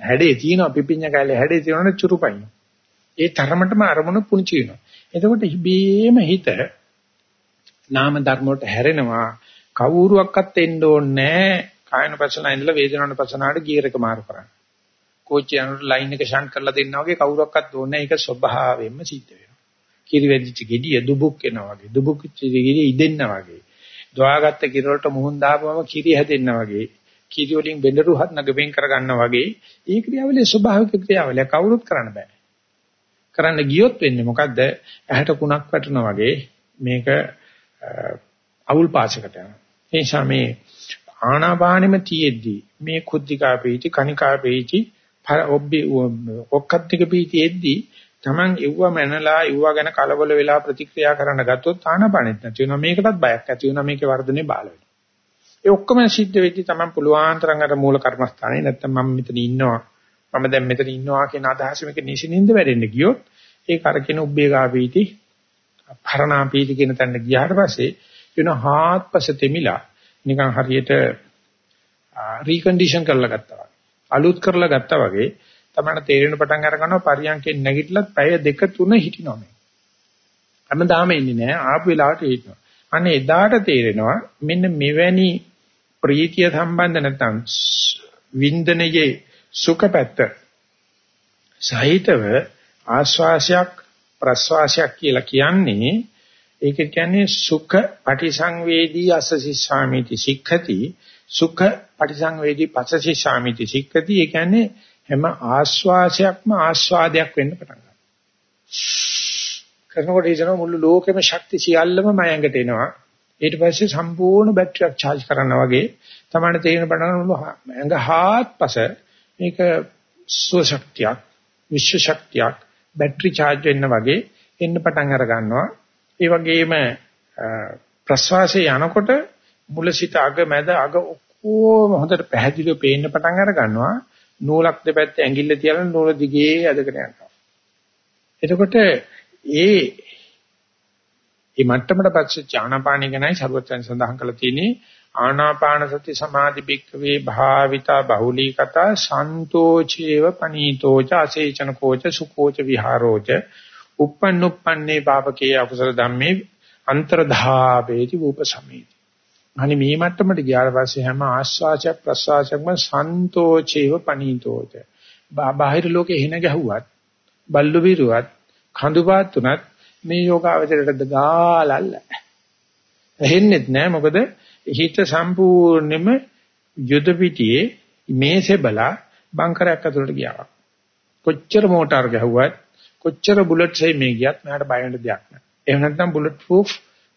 හැඩේ තියෙනවා පිපිඤ්ඤ කෑල්ලේ හැඩේ තියෙනවනේ චුරුපයින්. ඒ තරමටම අරමුණ පුංචි වෙනවා. එතකොට ඉබේම හිත නාම ධර්ම වලට හැරෙනවා. කවුරුවක්වත් එන්න ඕනේ කායන පස්සනා ඉඳලා වේදනාන පස්සනාට ගියර් එක මාරු කරන්න. කෝච්චිය යනකොට ලයින් එක ෂන්ට් කරලා දෙන්නා වගේ කවුරක්වත් ඕනේ ඒක ස්වභාවයෙන්ම සිද්ධ වෙනවා. කිරි වැදිච්ච ගෙඩිය දුබුක් වෙනවා වගේ. දුබුක් ගෙඩිය ඉදෙන්නා වගේ. දොවාගත්ත කිරි වලට මුහුන් දාපුවම කිරි හැදෙන්නා වගේ. කිරි වලින් බෙන්ඩරු හත් නග වෙන් කරගන්නවා වගේ. ඒ ක්‍රියාවලිය ස්වභාවික ක්‍රියාවලිය කවුරුත් කරන්න බෑ. කරන්න ගියොත් වෙන්නේ මොකද්ද? ඇහැට කුණක් වැටෙනා වගේ මේක අවුල් පාසකට යනවා. ඒ නිසා මේ ආනාපානෙම තියෙද්දි මේ කුද්ධිකා පීති කනිකා පීති ඔබ්බි ඔක්කත්තික පීති එද්දි Taman එව්ව මැනලා එව්ව ගැන කලබල වෙලා ප්‍රතික්‍රියා කරන්න ගත්තොත් ආනපනෙත් නැති වෙනවා. මේකටත් බයක් ඇති වෙනවා. මේකේ වර්ධනේ බාල වෙනවා. ඒ ඔක්කොම සිද්ධ වෙද්දී Taman පුළුවන් තරම් අර මූල කර්මස්ථානේ නැත්තම් මම මෙතන ඉන්නවා. මම දැන් මෙතන ඉන්නවා කියන අදහස මේක නිසින්ින්ද වැඩෙන්න ගියොත් ඒ කරකින උබ්බේගා පීති පරණා පීති කියන තැනට ගියාට පස්සේ වෙන හාත්පස තෙමිලා නිකන් හරියට රීකන්ඩිෂන් කරලා ගත්තා වගේ. අලුත් කරලා ගත්තා වගේ තමයි තේරෙන පටන් අර ගන්නවා පරියන්කෙන් නැගිටලත් පැය දෙක තුන හිටිනවා මේ. හැමදාම ඉන්නේ නෑ ආපු වෙලාවට හිටිනවා. අනේ එදාට තේරෙනවා මෙන්න මෙවැනි ප්‍රීතිය සම්බන්ධ නැත්නම් වින්දනයේ සුඛපැත්ත සහිතව ආස්වාසයක් ප්‍රස්වාසයක් කියලා කියන්නේ ඒක කියන්නේ සුඛ පටිසංවේදී අසසිස්සාමිති සික්ඛති සුඛ පටිසංවේදී පසසිස්සාමිති සික්ඛති ඒ කියන්නේ හැම ආස්වාසයක්ම ආස්වාදයක් වෙන්න පටන් ගන්නවා. කරනකොට හිතනවා මුළු ලෝකෙම ශක්ති සියල්ලම මම ඇඟට එනවා. ඊට පස්සේ සම්පූර්ණ බැටරියක් charge කරනවා වගේ තමයි තේරෙන බඩන මුළු ඇඟ හාත්පස මේක සුව ශක්තියක්, විශ්ව ශක්තියක්, බැටරි charge වෙන්න වගේ එන්න පටන් අර ගන්නවා. ඒ වගේම ප්‍රශ්වාසය යනකොට මුල සිට අග මැද අග ඔක්කොම හොඳට පැහැදිලිව පේන්න පටන් අර ගන්නවා. නූලක් දෙපැත්තේ ඇඟිල්ල තියලා නූල දිගේ ඇදගෙන යනවා. එතකොට ඒ මේ මට්ටමට පස්සේ ඥානපාණි ගැනයි සරුවචන් සඳහන් කරලා තියෙන්නේ ආනාපාන සති සමාධි බික්කවේ භාවිතා බහුලී කතා සන්තෝචේව පනීතෝච අසේචන කෝච සුකෝච විහාරෝච uppannuppanne පාපකේ අකුසල ධම්මේ අන්තරධාවේති උපසමේති අනේ මේ මට්ටමට ගියාට පස්සේ හැම ආස්වාසයක් ප්‍රසවාසයක්ම සන්තෝචේව පනීතෝච. බාහිර ලෝකේ හින ගැහුවත්, බල්ලු බිරුවත්, කඳුපාත් උනත් මේ යෝගාවචරයට ගාලල්ල. ඇහෙන්නෙත් නෑ මොකද හිත සම්පූර්ණයෙන්ම යුද පිටියේ මේසෙබලා බංකරයක් ඇතුළට ගියා. කොච්චර මෝටාර් ගැහුවත්, කොච්චර බුලට් සෙයි මේ ගියත් මට බය වෙන්න දෙයක් නෑ. එහෙම නැත්නම් බුලට් ප්‍රූෆ්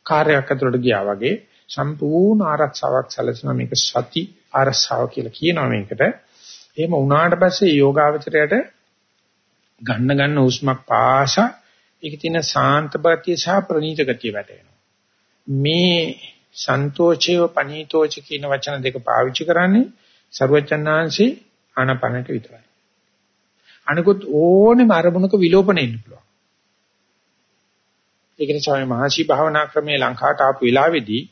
කාර්යයක් ඇතුළට ගියා වගේ සම්පූර්ණ ආරක්ෂාවක් සැලසෙනවා මේක සති ආරක්ෂාව කියලා කියනවා මේකට. එහෙම වුණාට පස්සේ යෝගාවචරයට ගන්න ගන්න උස්මක් පාසා ඒක තියෙන සාන්ත භාතිය සහ ප්‍රණීත ගතිය වැටෙනවා. මේ සන්තෝෂේව පනීතෝච කියන වචන දෙක පාවිච්චි කරන්නේ ਸਰවචන්නාංශී ආනපනට විතරයි. අනිකුත් ඕනෙම අරමුණක විලෝපණය ඉන්න පුළුවන්. ඒක නිසා මේ මහසි භාවනා ක්‍රමයේ ලංකාවට ආපු වෙලාවේදී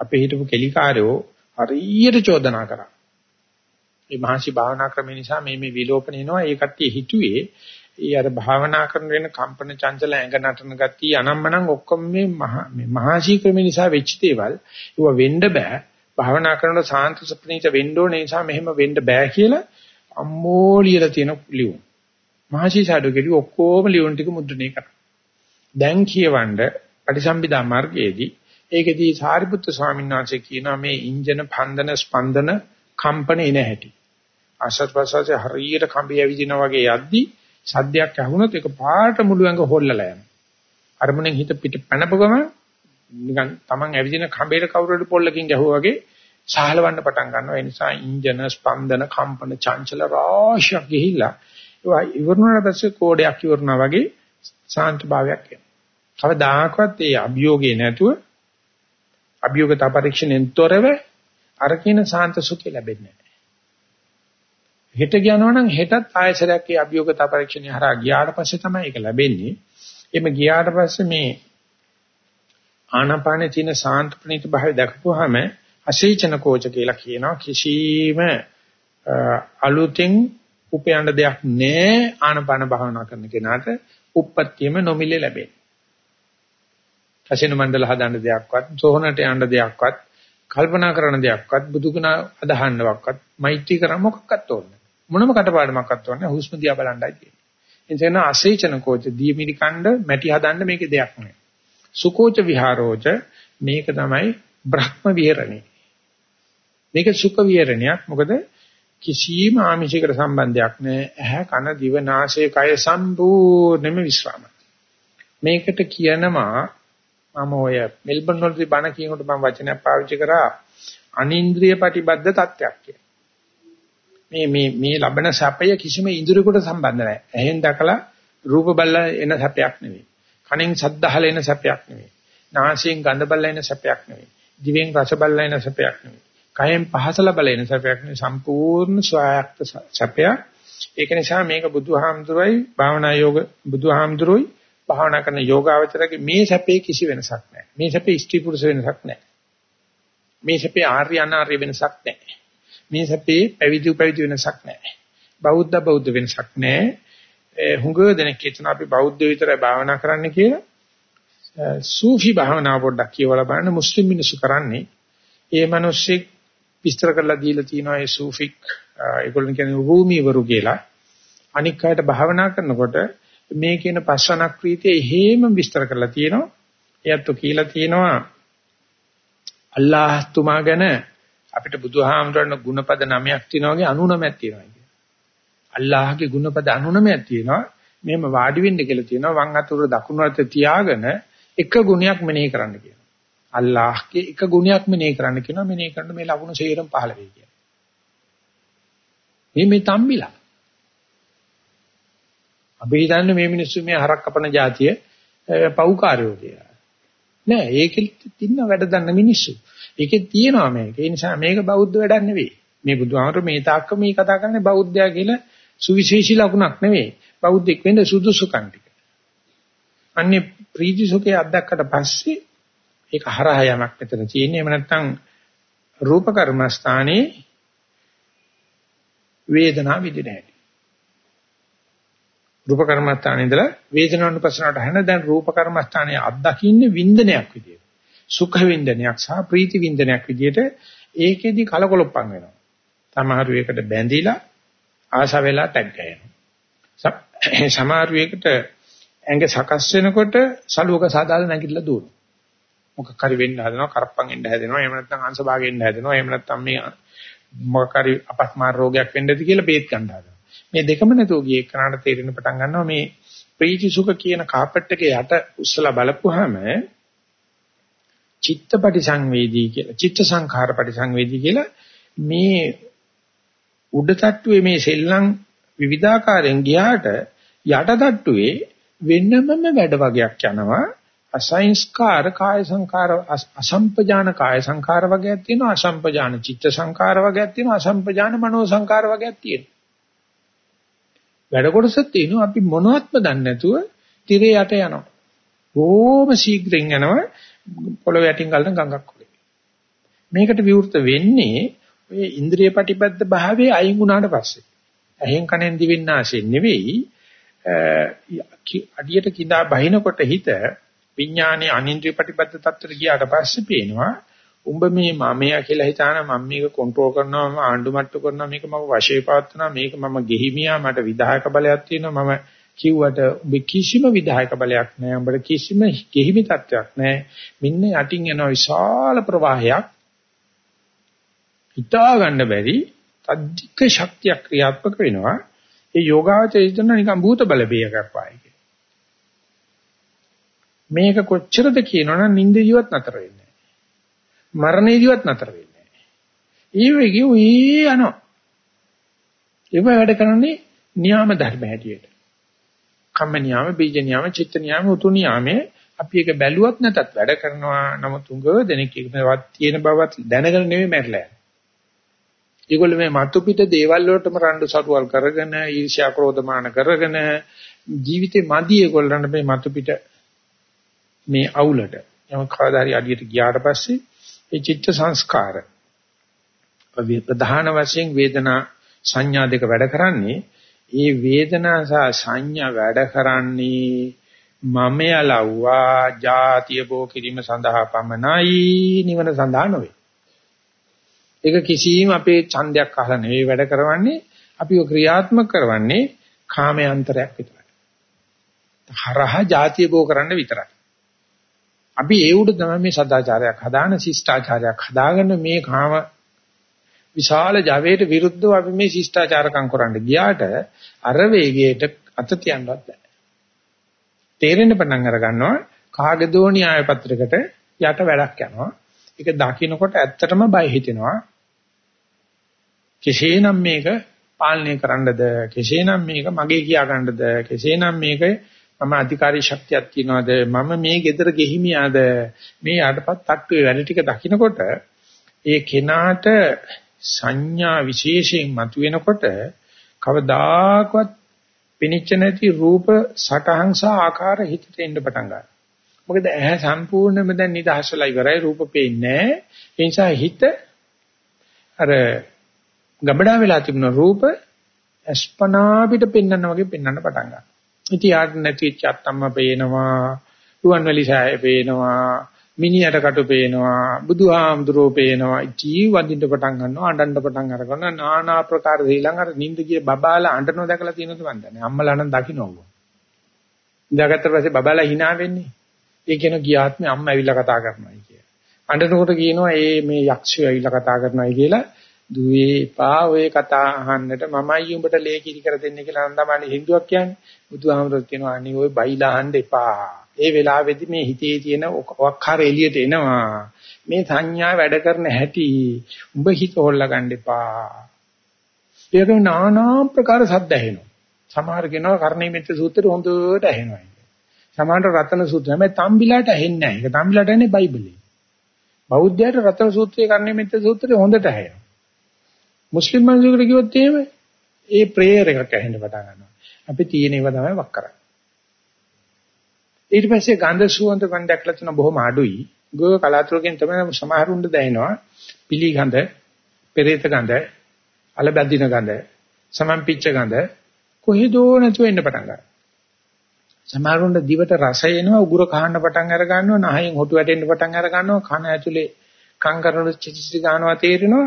අපේ හිටපු කෙලිකාරයෝ හරියට චෝදනා කරා. මේ මහසි භාවනා ක්‍රම නිසා මේ මේ විලෝපන එනවා. ඒ කට්ටිය හිතුවේ ඒ අර භාවනා කරන වෙන කම්පන චංචල ඇඟ නටන ගතිය අනම්මනම් ඔක්කොම මේ මේ මහසි ක්‍රම නිසා වෙච්ච දේවල්. ඒව වෙන්න බෑ. භාවනා කරනකොට සාන්ත සප්නීත වෙන්න ඕනේ නිසා මෙහෙම වෙන්න බෑ කියලා අම්මෝ ලියලා තියෙන ලියුම්. මහසි සාඩු කෙලි ඔක්කොම ලියුම් ටික මුද්‍රණය කරා. දැන් කියවන්න පටිසම්භිදා මාර්ගයේදී ඒකෙදී සාරිපුත්‍ර ස්වාමීන් වහන්සේ කියනවා මේ ඉන්ජන පන්දන ස්පන්දන කම්පන එන හැටි. ආශ්වාස ප්‍රශ්වාසයේ හරියට කම්බි ඇවිදිනා වගේ යද්දි සද්දයක් ඇහුනොත් ඒක පාට මුළු ඇඟ හොල්ලලා යනවා. අරමුණෙන් හිත පිට පැනපුවම නිකන් Taman ඇවිදින කම්බේට කවුරුහරි පොල්ලකින් ගැහුවා වගේ සහලවන්න පටන් ගන්නවා. ඒ නිසා ඉන්ජන ස්පන්දන කම්පන චංචල රාශියක් ගිහිල්ලා ඒවා ඉවරනාට පස්සේ කෝඩයක් ඉවරනා වගේ සාන්ත භාවයක් එනවා. කවදාකවත් ඒ අභියෝගේ නැතුව අභියෝගතා පරීක්ෂණයෙන් තොරව අර කියන සාන්ත සුඛය ලැබෙන්නේ නැහැ. හෙට යනවා නම් හෙටත් ආයසරයක් ඒ අභියෝගතා පරීක්ෂණය හරහා ගියාට පස්සේ තමයි ඒක ලැබෙන්නේ. එimhe ගියාට පස්සේ මේ ආනාපානේ තියෙන සාන්ත ප්‍රණීත භාවය දැකපුවාම අසීචන කෝච කියලා කියනවා කිසිම අලුතින් උපයන්න දෙයක් නැහැ ආනාපාන භාවනා කරන කෙනාට උප්පත්තියම නොමිලේ ලැබෙන්නේ. කසින මණ්ඩල හදන්න දෙයක්වත්, සෝහනට යන්න දෙයක්වත්, කල්පනා කරන දෙයක්වත්, බුදුගුණ අදහන්නවක්වත්, මෛත්‍රී කරන මොකක්වත් ඕනේ. මොනම කටපාඩමක්වත් ඕනේ හුස්ම දිහා බලන්නයි තියෙන්නේ. එතන අසීචන කෝච දීමිලි කණ්ඩ මැටි හදන්න මේකේ දෙයක් නෑ. සුකෝච විහාරෝච මේක තමයි බ්‍රහ්ම විහරණේ. මේක සුඛ විහරණයක්. මොකද කිසිම ආමිෂයකට සම්බන්ධයක් නෑ. ඇහැ කන දිව නාසය කය සම්පූර්ණයෙන්ම විශ්‍රාම. මේකට කියනවා මම ඔය මෙල්බන් වලදී බණ කියනකොට මම වචනයක් පාවිච්චි කරා අනින්ද්‍රිය ප්‍රතිබද්ධ තත්ත්වයක් කියලා. මේ මේ මේ ලබන සැපය කිසිම ඉන්ද්‍රියකට සම්බන්ධ නැහැ. ඇහෙන් දැකලා රූප බලලා එන සැපයක් නෙවෙයි. කනෙන් ශබ්ද අහලා එන සැපයක් නෙවෙයි. නාසයෙන් ගඳ බලලා එන සැපයක් නෙවෙයි. දිවෙන් රස බලලා එන සැපයක් නෙවෙයි. කයෙන් පහස ලබලා එන සැපයක් නෙවෙයි. සම්පූර්ණ ස්වායක්ත සැපයක්. ඒක නිසා මේක බුදුහාමුදුරයි භාවනා යෝග බුදුහාමුදුරයි භාවනා කරන යෝගාවචරගේ මේ සැපේ කිසි වෙනසක් නැහැ. මේ සැපේ ස්ත්‍රී පුරුෂ වෙනසක් නැහැ. මේ සැපේ ආර්ය අනාර්ය වෙනසක් නැහැ. මේ සැපේ පැවිදි පැවිදි වෙනසක් නැහැ. බෞද්ධ බෞද්ධ වෙනසක් නැහැ. හුඟ දෙනෙක් හිතන අපි බෞද්ධ විතරයි භාවනා කරන්න කියලා. සූෆි භාවනා පොඩ්ඩක් කියවලා බලන්න මුස්ලිම් මිනිස්සු කරන්නේ. ඒ මිනිස්සෙක් විස්තර කරලා දීලා තියෙනවා ඒ සූෆික් ඒගොල්ලන් කියන්නේ රූමීවරු කියලා. අනික් අයට භාවනා කරනකොට මේ කියන පස්වන ක්‍රීතිය එහෙම විස්තර කරලා තියෙනවා. එයත් කියලා තියෙනවා අල්ලාහ් තුමා ගැන අපිට බුදුහාමරණ ගුණපද 9ක් තියෙනවා වගේ 99ක් තියෙනවා කියන්නේ. අල්ලාහගේ ගුණපද 99ක් තියෙනවා. මෙහෙම වාඩි වෙන්න කියලා තියෙනවා වම් අතුර දකුණු අත තියාගෙන එක ගුණයක් මෙනෙහි කරන්න කියනවා. අල්ලාහගේ එක ගුණයක් මෙනෙහි කරන්න කියනවා මෙනෙහි කරන මේ ලකුණු සේරම පහළ වෙයි කියනවා. මේ මේ තම්බිලා. අපි හිතන්නේ මේ මිනිස්සු මේ හරක් කපන જાතිය පව්කාරයෝ කියලා. නෑ ඒකෙත් ඉන්න වැඩ දන්න මිනිස්සු. ඒකේ තියෙනවා මේක. ඒ නිසා මේක බෞද්ධ වැඩක් නෙවෙයි. මේ බුදුහාමර මේ තාක්ක මේ කතා කරන්නේ බෞද්ධයා කියලා සුවිශේෂී ලකුණක් නෙවෙයි. බෞද්ධෙක් වෙන්න සුදුසුකම් ටික. අන්නේ ප්‍රීති සුඛේ අත්දැක්කට පස්සේ ඒක හරහා යමක් මෙතන තියෙන්නේ. එහෙම නැත්නම් රූප කර්මස්ථානේ වේදනා විදින හැටි. රූප කර්මස්ථානේ ඉඳලා වේදනානුපස්සනට හැන දැන් රූප කර්මස්ථානේ අත්දකින්නේ වින්දනයක් විදියට. සුඛ වින්දනයක් සහ ප්‍රීති වින්දනයක් විදිහට ඒකෙදි කලකොලොප්පන් වෙනවා. සමහරු එකට බැඳිලා ආශ වෙලා ටැග් ගන්නවා. [clears throat] සමහරු එකට ඇඟ සකස් වෙනකොට සලුවක සාදාලා නැගිටලා දුවනවා. මොකක් හරි වෙන්න හදනවා කරප්පන් එන්න හැදෙනවා. එහෙම නැත්නම් අංශ භාගෙන්න හැදෙනවා. එහෙම නැත්නම් මේ මොකක් හරි අපස්මාර රෝගයක් වෙන්නද කියලා බේත් ගන්න හදනවා. මේ දෙකම නැතුව ගියේ කනට තේරෙන පටන් ගන්නවා. මේ ප්‍රීති සුඛ කියන කාපට් එකේ යට උස්සලා බලපුවාම චිත්තපටි සංවේදී කියලා චිත්ත සංඛාර පටි සංවේදී කියලා මේ උඩ තට්ටුවේ මේ සෙල්ලම් විවිධාකාරයෙන් ගියාට යට තට්ටුවේ වෙනමම වැඩ වගේක් යනවා. අසංස්කාර කාය සංකාර අසම්පජාන කාය සංකාර වගේක් තියෙනවා. අසම්පජාන චිත්ත සංකාර වගේක් තියෙනවා. අසම්පජාන මනෝ සංකාර වගේක් තියෙනවා. වැඩ කොටසක් තියෙනවා අපි මොනවත්ම දන්නේ නැතුව tire යට යනවා බොහොම ශීඝ්‍රයෙන් යනවා පොළොව යටින් ගලන ගඟක් වගේ. මේකට විවෘත වෙන්නේ ඔය ඉන්ද්‍රිය ප්‍රතිපද භාවයේ අයින් වුණාට පස්සේ. ඇහෙන් කනෙන් දිවෙන්න ආසෙන් නෙවෙයි අඩියට කිඳා බහිනකොට හිත විඥානයේ අනින්ද්‍රිය ප්‍රතිපද තත්ත්වයට ගියාට පස්සේ පේනවා උඹ මේ මමයා කියලා හිතාන මම මේක කන්ට්‍රෝල් කරනවා මම ආණ්ඩු මට්ටු කරනවා මේක මම වශයේ පවත්වනවා මේක මම ගෙහිමියා මට විධායක බලයක් තියෙනවා මම කිව්වට ඔබ කිසිම විධායක බලයක් නැහැ. ඔබට කිසිම ගෙහිමි තත්වයක් නැහැ. මෙන්න යටින් යන විශාල ප්‍රවාහයක් හිතා ගන්න බැරි අධික ශක්තියක් ක්‍රියාත්මක වෙනවා. ඒ යෝගාවචරය හිතන නිකන් භූත බල බේයක් වයි කියලා. මේක කොච්චරද කියනවනම් නිින්ද ජීවත් නතර වෙන්නේ නැහැ. මරණේ ජීවත් නතර වෙන්නේ නැහැ. ඒ වෙගේ උයි යනවා. ඒක වැඩ කරන්නේ න්‍යාම ධර්ම හැටියට. කම්ම න්‍යාම, බීජ න්‍යාම, චිත්ත න්‍යාම, උතු න්‍යාමේ අපි ඒක බැලුවත් නැතත් වැඩ කරනවා. නමුත් උඟ දෙනෙක් එකවත් තියෙන බවත් දැනගෙන නෙමෙයි මැරලා යන්නේ. ඒගොල්ලෝ මේ මතු පිට දේවල් වලටම රණ්ඩු සරුවල් කරගෙන ඊර්ෂ්‍යා ක්‍රෝධමාන කරගෙන ජීවිතේ මදි ඒගොල්ලන්ට මේ මතු පිට මේ අවුලට යම කවදාරි අඩියට ගියාට පස්සේ ඒ චිත්ත සංස්කාර ප්‍රධාන වශයෙන් වේදනා සංඥා දෙක වැඩ කරන්නේ ඒ වේදනා සහ සංඥා වැඩ කරන්නේ මම යලව්වා ಜಾතිය බෝ කිරීම සඳහා පමණයි නිවන සඳහා නොවේ ඒක කිසිම අපේ ඡන්දයක් අහලා නෙවෙයි වැඩ කරවන්නේ. අපිව ක්‍රියාත්මක කරවන්නේ කාමයන්තරයක් විතරයි. හරහා ಜಾතිය බෝ කරන්න විතරයි. අපි ඒ උඩ තමයි මේ සදාචාරයක් හදාන ශිෂ්ටාචාරයක් හදාගෙන මේ කාම විශාල ජවයට විරුද්ධව අපි මේ ශිෂ්ටාචාරකම් කරන්න ගියාට අර වේගයට අත තියන්නවත් බෑ. තේරෙන්න පටන් අර ගන්නවා කාගදෝ න්‍යාය පත්‍රයකට යට වැඩක් යනවා. ඒක දකින්නකොට ඇත්තටම බය හිතෙනවා. කෙසේනම් මේක පාලනය කරන්නද කෙසේනම් මේක මගේ කියා ගන්නද කෙසේනම් මේක මම අධිකාරී ශක්තියක් තියනවාද මම මේ gedara ගෙහිමියාද මේ යටපත් තට්ටුවේ වැඩ ටික දකිනකොට ඒ කෙනාට සංඥා විශේෂයෙන් මතුවෙනකොට කවදාකවත් පිනිච්ච නැති රූප සටහන් සහ ආකාර හිතට එන්න පටන් ගන්නවා. මොකද ඇහැ සම්පූර්ණයෙන්ම දැන් නිදහසලා ඉවරයි රූප පේන්නේ නැහැ. ඒ නිසා හිත අර ගබඩා වෙලා තිබුණ රූප අස්පනා පිට පෙන්වන්න වගේ පෙන්වන්න පටන් ගන්නවා. ඉතින් යාට නැති වෙච්ච අත්තම්ම පේනවා, රුවන්වැලි සෑය පේනවා, මිනිහට කටු පේනවා, බුදුහාමුදුරෝ පේනවා. ජී වදින්න පටන් ගන්නවා, අඬන්න පටන් අරගෙන নানা ආකාර ශ්‍රී අර නිින්ද ගිය බබාලා අඬනව දැකලා තියෙනවද මන් දන්නේ. අම්මලා නම් දකින්නව. ඉඳාගත්ත පස්සේ බබාලා hina වෙන්නේ. ඒ කියන ගියාත්මේ අම්මා ඇවිල්ලා කතා කරනවායි කිය. අඬනකොට කියනවා ඒ මේ යක්ෂයෝ ඇවිල්ලා කතා කරනවායි කියලා දුවේ පා ඔය කතා අහන්නට මමයි උඹට ලේ කිරි කර දෙන්නේ කියලා නන්දමානි හින්දුවක් කියන්නේ. බුදුහාමුදුරුවෝ කියනවා අනි ඔය බයිලා අහන්න එපා. ඒ වෙලාවේදී මේ හිතේ තියෙන වක්කාර එළියට එනවා. මේ සංඥා වැඩ කරන හැටි උඹ හිත හොල්ලා ගන්න එපා. ඒක නානා ප්‍රකාර සද්ද ඇහෙනවා. සමහර කෙනා කර්ණීය මෙත්ත සූත්‍රය හොඳට ඇහෙනවා. සමහරට රතන සූත්‍රය හැබැයි තම්බිලාට ඇහෙන්නේ නැහැ. ඒක තම්බිලාට ඇන්නේ බයිබලේ. බෞද්ධයාට රතන සූත්‍රය කර්ණීය මෙත්ත සූත්‍රය හොඳට ඇහෙනවා. මුස්ලිම් මිනිසෙකුට කිව්වොත් එහෙම ඒ ප්‍රේයර් එකක් ඇහෙන්න පටන් ගන්නවා. අපි තියෙන ඒවා තමයි වක් කරන්නේ. ඊට පස්සේ ගන්ධ සුවඳ මන් දැක්ලා තියෙන බොහොම අඩුයි. ගෝ කලාතුරකින් තමයි සමහරුන්ට දැනෙනවා. පිලි ගඳ, පෙරේත ගඳ, අලබැදින ගඳ, සමම්පිච්ච ගඳ කොහෙදෝ නැතුව එන්න පටන් ගන්නවා. සමහරුන්ට දිවට රස එනවා උගුර කහන්න පටන් අර ගන්නවා නහයෙන් හොටු වැටෙන්න පටන් අර ගන්නවා කන ඇතුලේ කං කරන චිචිචි ගන්නවා තේරෙනවා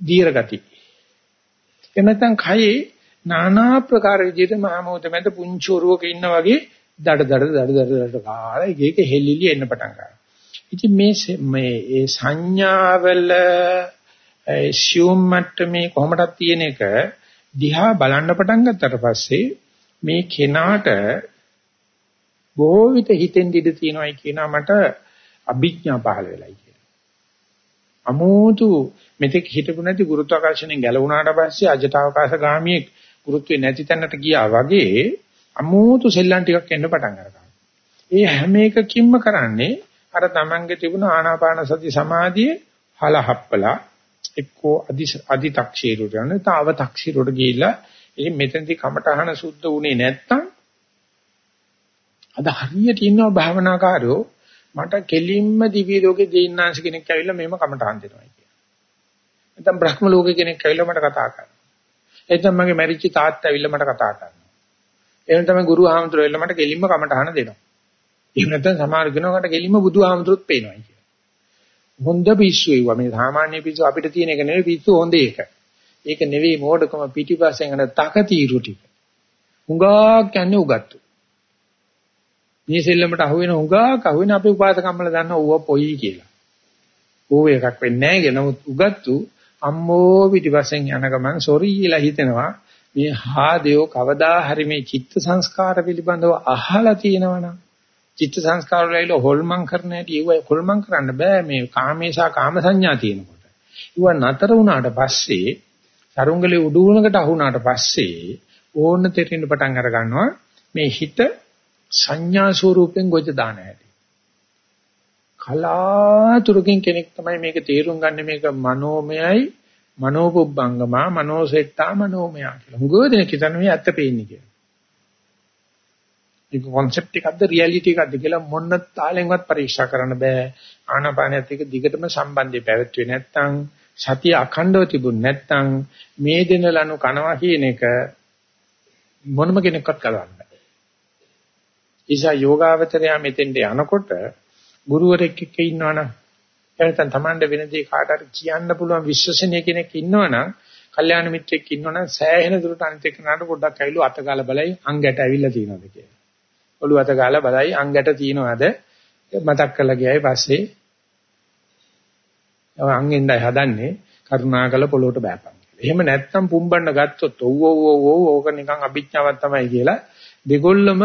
දීර ගති. එහෙම නැත්නම් කයේ নানা ප්‍රකාර විදිහට මහමෝත මැද පුංචි ඔරුවක ඉන්න වගේ දඩ දඩ දඩ දඩ දඩ කාලා ඒක හෙල්ලිලි එන්න පටන් ගන්නවා. ඉතින් මේ මේ ඒ සංඥාවල assume මට්ටමේ කොහොමදක් තියෙන එක දිහා බලන්න පටන් ගත්තට පස්සේ මේ කෙනාට බොහෝ විට හිතෙන් දිද තියනවායි කියනවා මට අභිඥා පහළ වෙලයි කියලා. අමෝතු මෙතෙක් හිතපු නැති ගුරුත්වාකර්ෂණයෙන් ගැලවුණාට පස්සේ අජටවකාශ ගාමියෙක් ගුරුත්වේ නැති තැනට ගියා වගේ අමෝතු සෙල්ලම් ටිකක් එන්න පටන් ගන්නවා. ඒ හැම එකකින්ම කරන්නේ අර තමන්ගේ තිබුණ ආනාපාන සති සමාධියේ හලහප්පලා එක්කෝ අදි අදි තක්ෂීරුට යන තාව තක්ෂීරුට ගිහිල්ලා ඒ මෙතනදී කමටහන සුද්ධ වුණේ නැත්තම් අද හරියට ඉන්නවා භාවනාකාරයෝ මට කෙලින්ම දිව්‍ය ලෝකේ දෙයින්නාංශ කෙනෙක් ඇවිල්ලා මෙහෙම කමටහන් දෙනවා කියලා. නැත්නම් බ්‍රහ්ම ලෝකේ කෙනෙක් ඇවිල්ලා මට කතා කරනවා. එතන මගේ මැරිච්ච තාත්තා ඇවිල්ලා මට කතා කරනවා. එහෙනම් තමයි ගුරු ආමතුරු ඇවිල්ලා මට කෙලින්ම කමටහන දෙනවා. එහෙම නැත්නම් සමහර කෙනෙකුට කෙලින්ම බුදු ආමතුරුත් පේනවා කියලා. හොඳ පිස්සු ඒවා මේ සාමාන්‍ය පිස්සු අපිට තියෙන එක නෙවෙයි පිස්සු හොඳ එක. ඒක නෙවෙයි මෝඩකම පිටිපස්සෙන් යන තකතිරු ටික. හුඟක් යන්නේ උගත්තු. මේ සෙල්ලමට අහු වෙන හුඟක් අහු වෙන අපේ උපාසකම්මල දන්න ඌව පොයි කියලා. ඌව එකක් වෙන්නේ නැහැ නමුත් උගත්තු අම්මෝ පිටිපස්සෙන් යන ගමන් සොරි කියලා හිතෙනවා මේ හාදේව කවදා හරි මේ චිත්ත සංස්කාර පිළිබඳව අහලා තියෙනවනම් චිත්ත සංස්කාර වල හොල්මන් කරන හැටි ඒව හොල්මන් කරන්න බෑ මේ කාමේශා කාම සංඥා තියෙනකොට. ඒව නතර වුණාට පස්සේ සරුංගලේ උඩුණකට අහුණාට පස්සේ ඕන තෙරෙන්න පටන් අර ගන්නවා මේ හිත සංඥා ස්වරූපෙන් ගොජ දාන හැටි. කලාතුරකින් කෙනෙක් තමයි මේක තේරුම් ගන්න මේක මනෝමයයි මනෝපුබ්බංගමා මනෝසෙට්ටා මනෝමයා කියලා. හුඟ දෙනෙක් හිතන්නේ මේ ඇත්ත පේන්නේ කියලා. ඒක concept එකක්ද reality එකක්ද කියලා මොන තාලෙන්වත් පරීක්ෂා කරන්න බෑ. ආනාපානයත් එක්ක දිගටම සම්බන්ධය පැවැත්වුවේ නැත්නම් සතිය අඛණ්ඩව තිබුණ නැත්නම් මේ දෙන ලනු කනවා කියන එක මොනම කෙනෙක්වත් කරන්න බෑ. ඉසා යෝගාවචරයා මෙතෙන්ට යනකොට ගුරුවරෙක් එක්ක ඉන්නවනම් එනතන් Tamande වෙන දේ කාට හරි කියන්න පුළුවන් විශ්වසනීය කෙනෙක් ඉන්නවනම් කල්යාණ මිත්‍රෙක් ඉන්නවනම් සෑහෙන දුරට අනිත් එක්කනට පොඩ්ඩක් ඇවිල්ලා අත ගාලා බලයි අංගට ඇවිල්ලා තියෙනවද කියලා. ඔළුව අත ගාලා බලයි අංගට තියෙනවද මතක් කරලා ගියායි පස්සේ අංගෙන්දයි හදන්නේ කරුණාකල පොළොවට බෑපන්. එහෙම නැත්තම් පුම්බන්න ගත්තොත් ඔව් ඔව් ඔව් ඔව් ඕක නිකන් අභිඥාවක් තමයි කියලා දෙගොල්ලම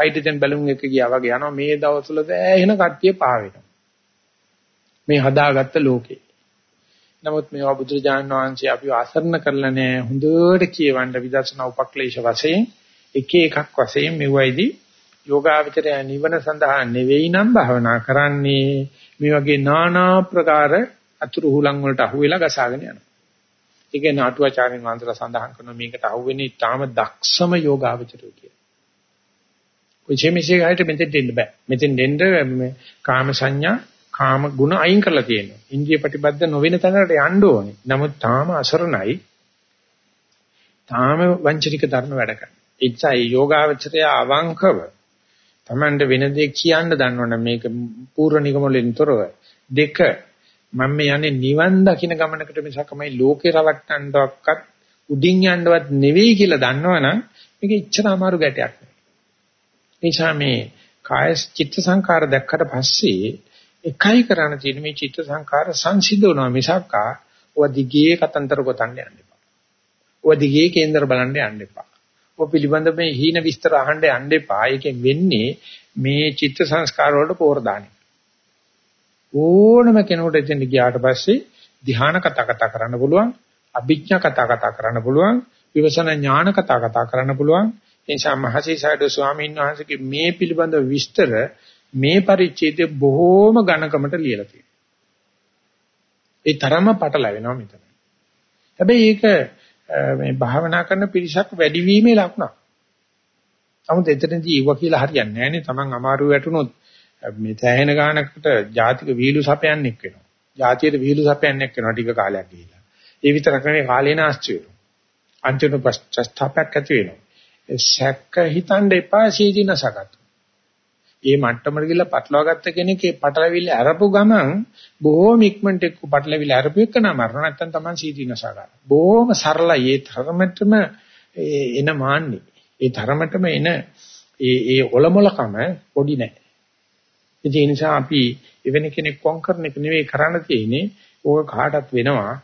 හයිඩ්‍රජන් බැලුන් එක ගියා වගේ යනවා මේ දවස්වල දැහෙන කට්ටිය පාවෙනවා. මේ හදාගත්ත ලෝකේ. නමුත් මේවා බුදුරජාණන් වහන්සේ අපිව අසරණ කරලා නැහැ හොඳට කියවන්න විදර්ශනා උපක්ලේශ වශයෙන් එක එකක් වශයෙන් මෙවයිදී යෝගාවචරය නිවන සඳහා නෙවෙයි නම් භාවනා කරන්නේ මේ වගේ নানা ප්‍රකාර අතුරු හුලං වලට අහු වෙලා ගසාගෙන යනවා. ඒක නාටුවාචාර්යන් වහන්සේලා සඳහන් කරන මේකට අහු වෙන්නේ ඊටාම දක්ෂම යෝගාවචරය කියලා. කොච්චර මේසේ ගහට මෙතෙන් දෙන්න බෑ. මෙතෙන් දෙන්න කාම සංඥා කාම ගුණ අයින් කරලා තියෙනවා. ඉන්ද්‍රිය ප්‍රතිබද්ධ නොවන තැනකට යන්න ඕනේ. නමුත් තාම අසරණයි. තාම වංචනික ධර්ම වැඩ කරනවා. එච්චයි යෝගාවචරය අවංකව Tamande වෙන දේ කියන්න දන්නවනම් මේක පූර්ව නිගමවලින් තොරව දෙක මම මේ යන්නේ නිවන් දකින්න ගමනකට මිසකමයි ලෝකේ රවට්ටන්නවක්වත් උඩින් යන්නවත් නෙවෙයි කියලා දන්නවනම් මේක ඉච්ඡර අමාරු ගැටයක් නෙවෙයි. නිසා මේ කාය චිත්ත සංකාර දැක්කට පස්සේ එකයි කරන්න තියෙන්නේ මේ චිත්ත සංකාර සංසිඳවනවා මිසක් ආ දිගේ කතන්තර ගොතන්න යන්න එපා. ඔය දිගේ කේන්දර බලන්න යන්න එපා. ඔය පිළිබඳ මේ හීන විස්තර අහන්න යන්න එපා. ඒකෙන් වෙන්නේ මේ චිත්ත සංස්කාර වලට පෝර දාන්නේ. ඕනම කෙනෙකුට එතෙන් ගියාට පස්සේ ධ්‍යාන කතා කතා කරන්න පුළුවන්, අභිඥා කතා කතා කරන්න පුළුවන්, විවසන ඥාන කතා කතා කරන්න පුළුවන්. ඒ නිසා මහසීසඩ ස්වාමීන් වහන්සේගේ මේ පිළිබඳ විස්තර මේ පරිච්ඡේදය බොහෝම ඝනකමට ලියලා තියෙනවා. ඒ තරම පටලැවෙනවා මෙතන. හැබැයි ඒක මේ භාවනා කරන පිරිසක් වැඩිවීමේ ලකුණක්. නමුත් එතනදී ඉව කියලා හරියන්නේ නැහැ නේ. Taman අමාරු වැටුනොත් මේ තැහෙන ගානකට ජාතික වීලු සපයන්නෙක් වෙනවා. ජාතියට වීලු සපයන්නෙක් වෙනවා ටික කාලයක් ගිහිලා. ඒ විතරක් නෙවෙයි කාලේ නාස්ති වෙනවා. අන්තිම පශ්චාත්තාපයක් ඇති වෙනවා. ඒ සැක හිතන්න එපා සීදීනසගත. ඒ මට්ටමට ගිහලා පටලවා ගත්ත කෙනෙක් ඒ පටලවිල්ල අරපු ගමන් බොහොම ඉක්මනට එක්ක පටලවිල්ල අරපු එක නම මරණ නැත්තම් තමයි සීදීනසා ගන්න. බොහොම සරලයි ඒ තරමටම එන මාන්නේ. ඒ තරමටම එන ඒ ඒ ඔලමුලකම පොඩි නෑ. ඒ නිසා අපි එවැනි කෙනෙක් කොන් කරන එක නෙවෙයි කරන්න තියෙන්නේ. ඕක කාටත් වෙනවා.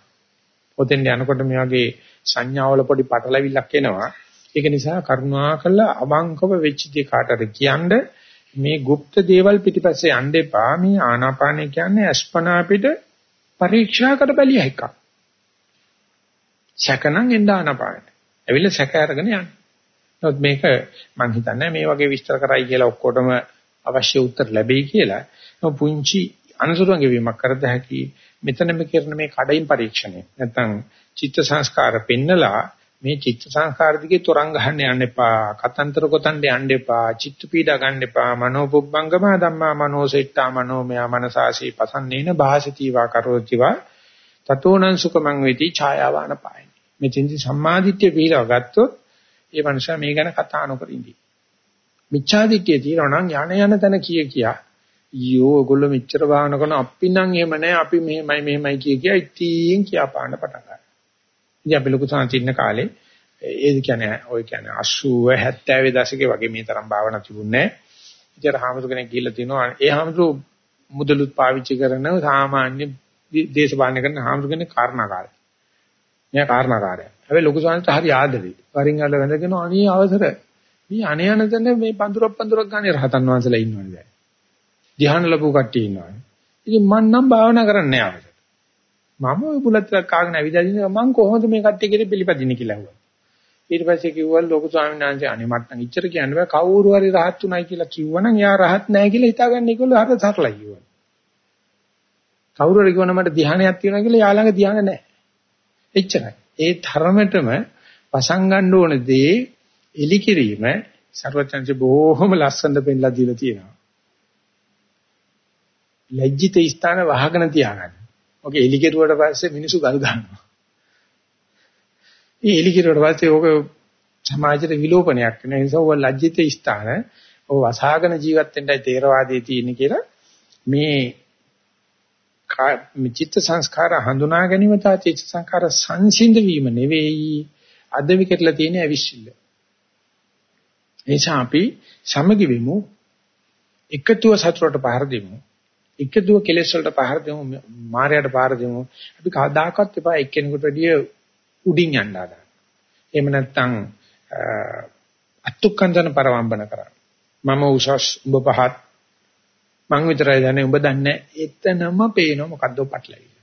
ඔතෙන් යනකොට මේ වගේ සංඥාවල පොඩි පටලවිල්ලක් එනවා. ඒක නිසා කරුණාකරලා අවංකව වෙච්ච දේ කාටද කියන්නේ මේ গুপ্ত දේවල් පිටිපස්සේ යන්න එපා. මේ ආනාපානය කියන්නේ අස්පනා පිට පරීක්ෂා කර බැලිය එකක්. සැකනම් එන්න ආනාපානට. ඇවිල්ලා සැක අරගෙන යන්න. නමුත් මේක මම හිතන්නේ මේ වගේ විස්තර කරයි කියලා ඔක්කොටම අවශ්‍ය උත්තර ලැබෙයි කියලා. නමුත් පුංචි අනුසුරුවන්ගේ ගෙවීමක් කරද හැකි මෙතන මේ කරන මේ කඩින් පරීක්ෂණය. නැත්නම් චිත්ත සංස්කාර පෙන්නලා මේ චිත්ත සංස්කාර දිගේ තරංග ගහන්න යන්න එපා. කතන්තර කොතන්ට යන්න එපා. චිත්ත පීඩා ගන්න එපා. මනෝපුබ්බංගම ධම්මා මනෝසෙට්ටා මනෝමයා මනසාසී පසන්නේන භාසිතීවා කරෝතිවා තතෝනං සුඛමං වේති ඡායාවාන පායන. මේ චින්ති සම්මාදිට්ඨිය පිළිව ගත්තොත් ඒ මනුස්සයා මේ ගැන කතා නොකර ඉඳී. මිච්ඡාදිට්ඨිය තියෙනවා නම් යන යන තැන කිය කියා ඊයෝ ඔයගොල්ලෝ මෙච්චර භාවන කරන අපි නම් එහෙම නැහැ අපි මෙහෙමයි මෙහෙමයි කිය කිය ඉතින් කියා පාන්න පටන් ගන්නවා. ඉතින් අපි ලොකු සාන්ති ඉන්න කාලේ ඒ කියන්නේ ඔය කියන්නේ 80 70 දශකයේ වගේ මේ තරම් භාවනා තිබුණේ නැහැ. ඉතින් හාමුදුර කෙනෙක් ගිහිල්ලා තිනවා ඒ හාමුදුර මුදලුත් පාවිච්චි කරන සාමාන්‍ය දේශපාලනය කරන හාමුදුර කෙනෙක් කාරණාකාරයි. මෙයා කාරණාකාරයා. හැබැයි ලොකු ස්වාමීන්ට හරි ආදරේ. වරින් වල වැඳගෙන අනේ අවසර. මේ අනේ යනතන මේ පඳුරක් පඳුරක් ගානේ රහතන් වහන්සේලා ඉන්නවනේ දැන්. ධ්‍යාන ලැබු කට්ටිය ඉන්නවනේ. ඉතින් මං නම් භාවනා කරන්නේ නැහැ අවසර. මම ওই බුලත්ලක් කාගෙන ඇවිදලා මං කොහොමද මේ කට්ටිය කියලා පිළිපදින්නේ කියලා ඇහුවා. ඊට පස්සේ කිව්වා ලොකු ස්වාමීන් වහන්සේ අනේ මට නම් ඉච්චර කියන්න බෑ කවුරු හරි රහත් උනායි කියලා කිව්වනම් එයා රහත් නැහැ කියලා හිතාගන්න ඒගොල්ලෝ හරියට සරලයි කිව්වා. කවුරු හරි කියවන මට ධානයක් තියෙනවා කියලා යා ළඟ ධාන නැහැ. එච්චරයි. ඒ ධර්මෙටම පසංගන්න ඕන දේ එලිකිරීම සර්වචන්ච බොහොම ලස්සනට පෙන්ලා දීලා තියෙනවා. ලැජ්ජිත ස්ථාන වහගෙන තියාගන්න. ඔගේ එලි කෙරුවට පස්සේ මිනිස්සු ගල් ගන්නවා. මේ එලි කෙරුවට පස්සේ ඕක සමාජයට විලෝපනයක් වෙන නිසා ඔය ලැජ්ජිත ස්ථාන ඔය වසහාගෙන ජීවත් වෙන්නයි තේරවාදයේ තියෙන්නේ කියලා මේ චිත්ත සංස්කාර හඳුනා ගැනීම තා චිත්ත සංස්කාර සංසිඳ වීම නෙවෙයි අද විකටලා තියෙන අවිශ්ිල්ල. එනිසා අපි සමගි වෙමු එකතුව සතුරට පහර දෙමු එකතුව කෙලෙස් වලට පහර දෙමු මායයට පහර දෙමු අපි කවදාකවත් එපා එක්කෙනෙකුට වැඩිය උඩින් යන්න ආදා. එහෙම නැත්නම් අත්ුක්කන්දන පරවම්බන කරා. මම උසස් ඔබ පහත් මං විතරයි දන්නේ ඔබ දන්නේ එතනම පේනවා මොකද්ද පටලවිල්ල.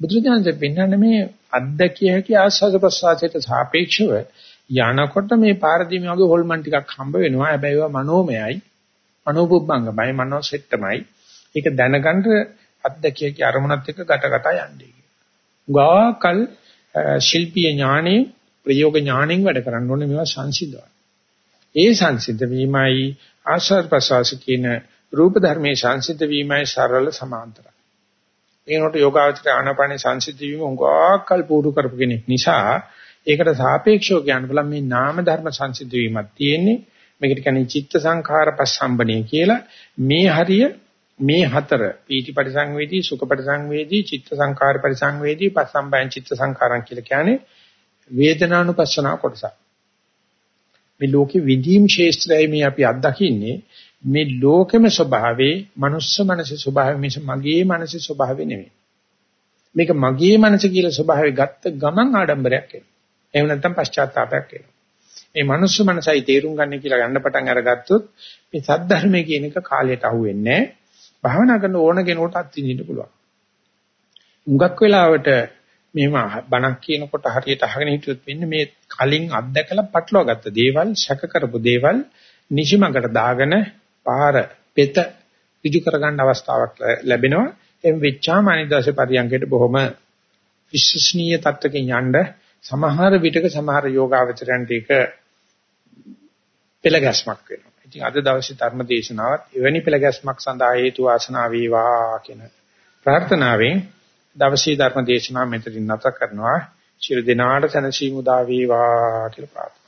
බුදුරජාණන් පෙන්නන්නේ මේ අද්දකිය හැකි ආස්වාද ප්‍රසආසයට සාපේක්ෂව යනකොට මේ පාරදීම වගේ හොල්මන් ටිකක් හම්බ වෙනවා. හැබැයි ඒවා මනෝමයයි. මනෝපුබ්බංගමයි මනෝසෙට්ටමයි. ඒක දැනගන්න අද්දකියගේ අරමුණත් එක්ක ගැට ගැට යන්නේ. ගාකල් ශිල්පීය ඥානෙ ප්‍රයෝග ඥාණයෙන් වැඩ කරන්න ඕනේ මේවා සංසිඳවන්න. ඒ සංසිඳ වීමයි ආශ්‍රද ප්‍රසවාස කියන රූප ධර්මයේ සංසිද්ධ වීමයි සරල සමාන්තරයි. ඒනොට යෝගාවචර ආනාපාන සංසිද්ධ වීම උගාකල් පුරු කරපු කෙනෙක් නිසා ඒකට සාපේක්ෂව කියන්න බලන්න මේ නාම ධර්ම සංසිද්ධ වීමක් තියෙන්නේ මේකට කියන්නේ චිත්ත සංඛාර පස්සම්බණේ කියලා මේ හරිය මේ හතර පීටි පරිසංවේදී සුඛ පරිසංවේදී චිත්ත සංඛාර පරිසංවේදී පස්සම්බයන් චිත්ත සංඛාරම් කියලා කියන්නේ වේදනානුපස්සනා කොටස. මේ ලෝකේ විදීම් ශේස්ත්‍රයයි මේ අපි අත්දකින්නේ මේ ලෝකෙම ස්වභාවේ මනුස්ස මනසේ ස්වභාවය මිස මගේ මනසේ ස්වභාවය නෙමෙයි. මේක මගේ මනස කියලා ස්වභාවය ගත්ත ගමන් ආඩම්බරයක් එනවා. එහෙම නැත්නම් පශ්චාත්තාවයක් එනවා. මේ මනුස්ස මනසයි තේරුම් ගන්න කියලා ගන්න පටන් අරගත්තොත් මේ සද්ධර්මයේ කියන එක කාලයට අහුවෙන්නේ නැහැ. භාවනා කරන ඕන කෙනෙකුට අත්විඳින්න පුළුවන්. මුගක් වෙලාවට මෙහෙම බණක් කියනකොට හරියට අහගෙන හිටියොත් වෙන්නේ මේ කලින් අත්දැකලා පටලවා ගත්ත දේවල්, ශක කරපු දේවල් නිසිමකට දාගෙන පාර පෙත ඍජු කරගන්න අවස්ථාවක් ලැබෙනවා. එම් වෙච්චාම අනිදාසේ පරියන්කයට බොහොම විශ්වසනීය තත්ත්වකින් යන්න සමහර විටක සමහර යෝගාවචරයන්ට ඒක පෙළගැස්මක් වෙනවා. ඉතින් අද දවසේ ධර්ම දේශනාවත් එවැනි පෙළගැස්මක් සඳහා හේතු වාසනා වේවා කියන ප්‍රාර්ථනාවෙන් දවසේ ධර්ම දේශනාව මෙතනින් නැවත කරනවා. ශිර දිනාට සනසීමු දා වේවා කියලා ප්‍රාර්ථනා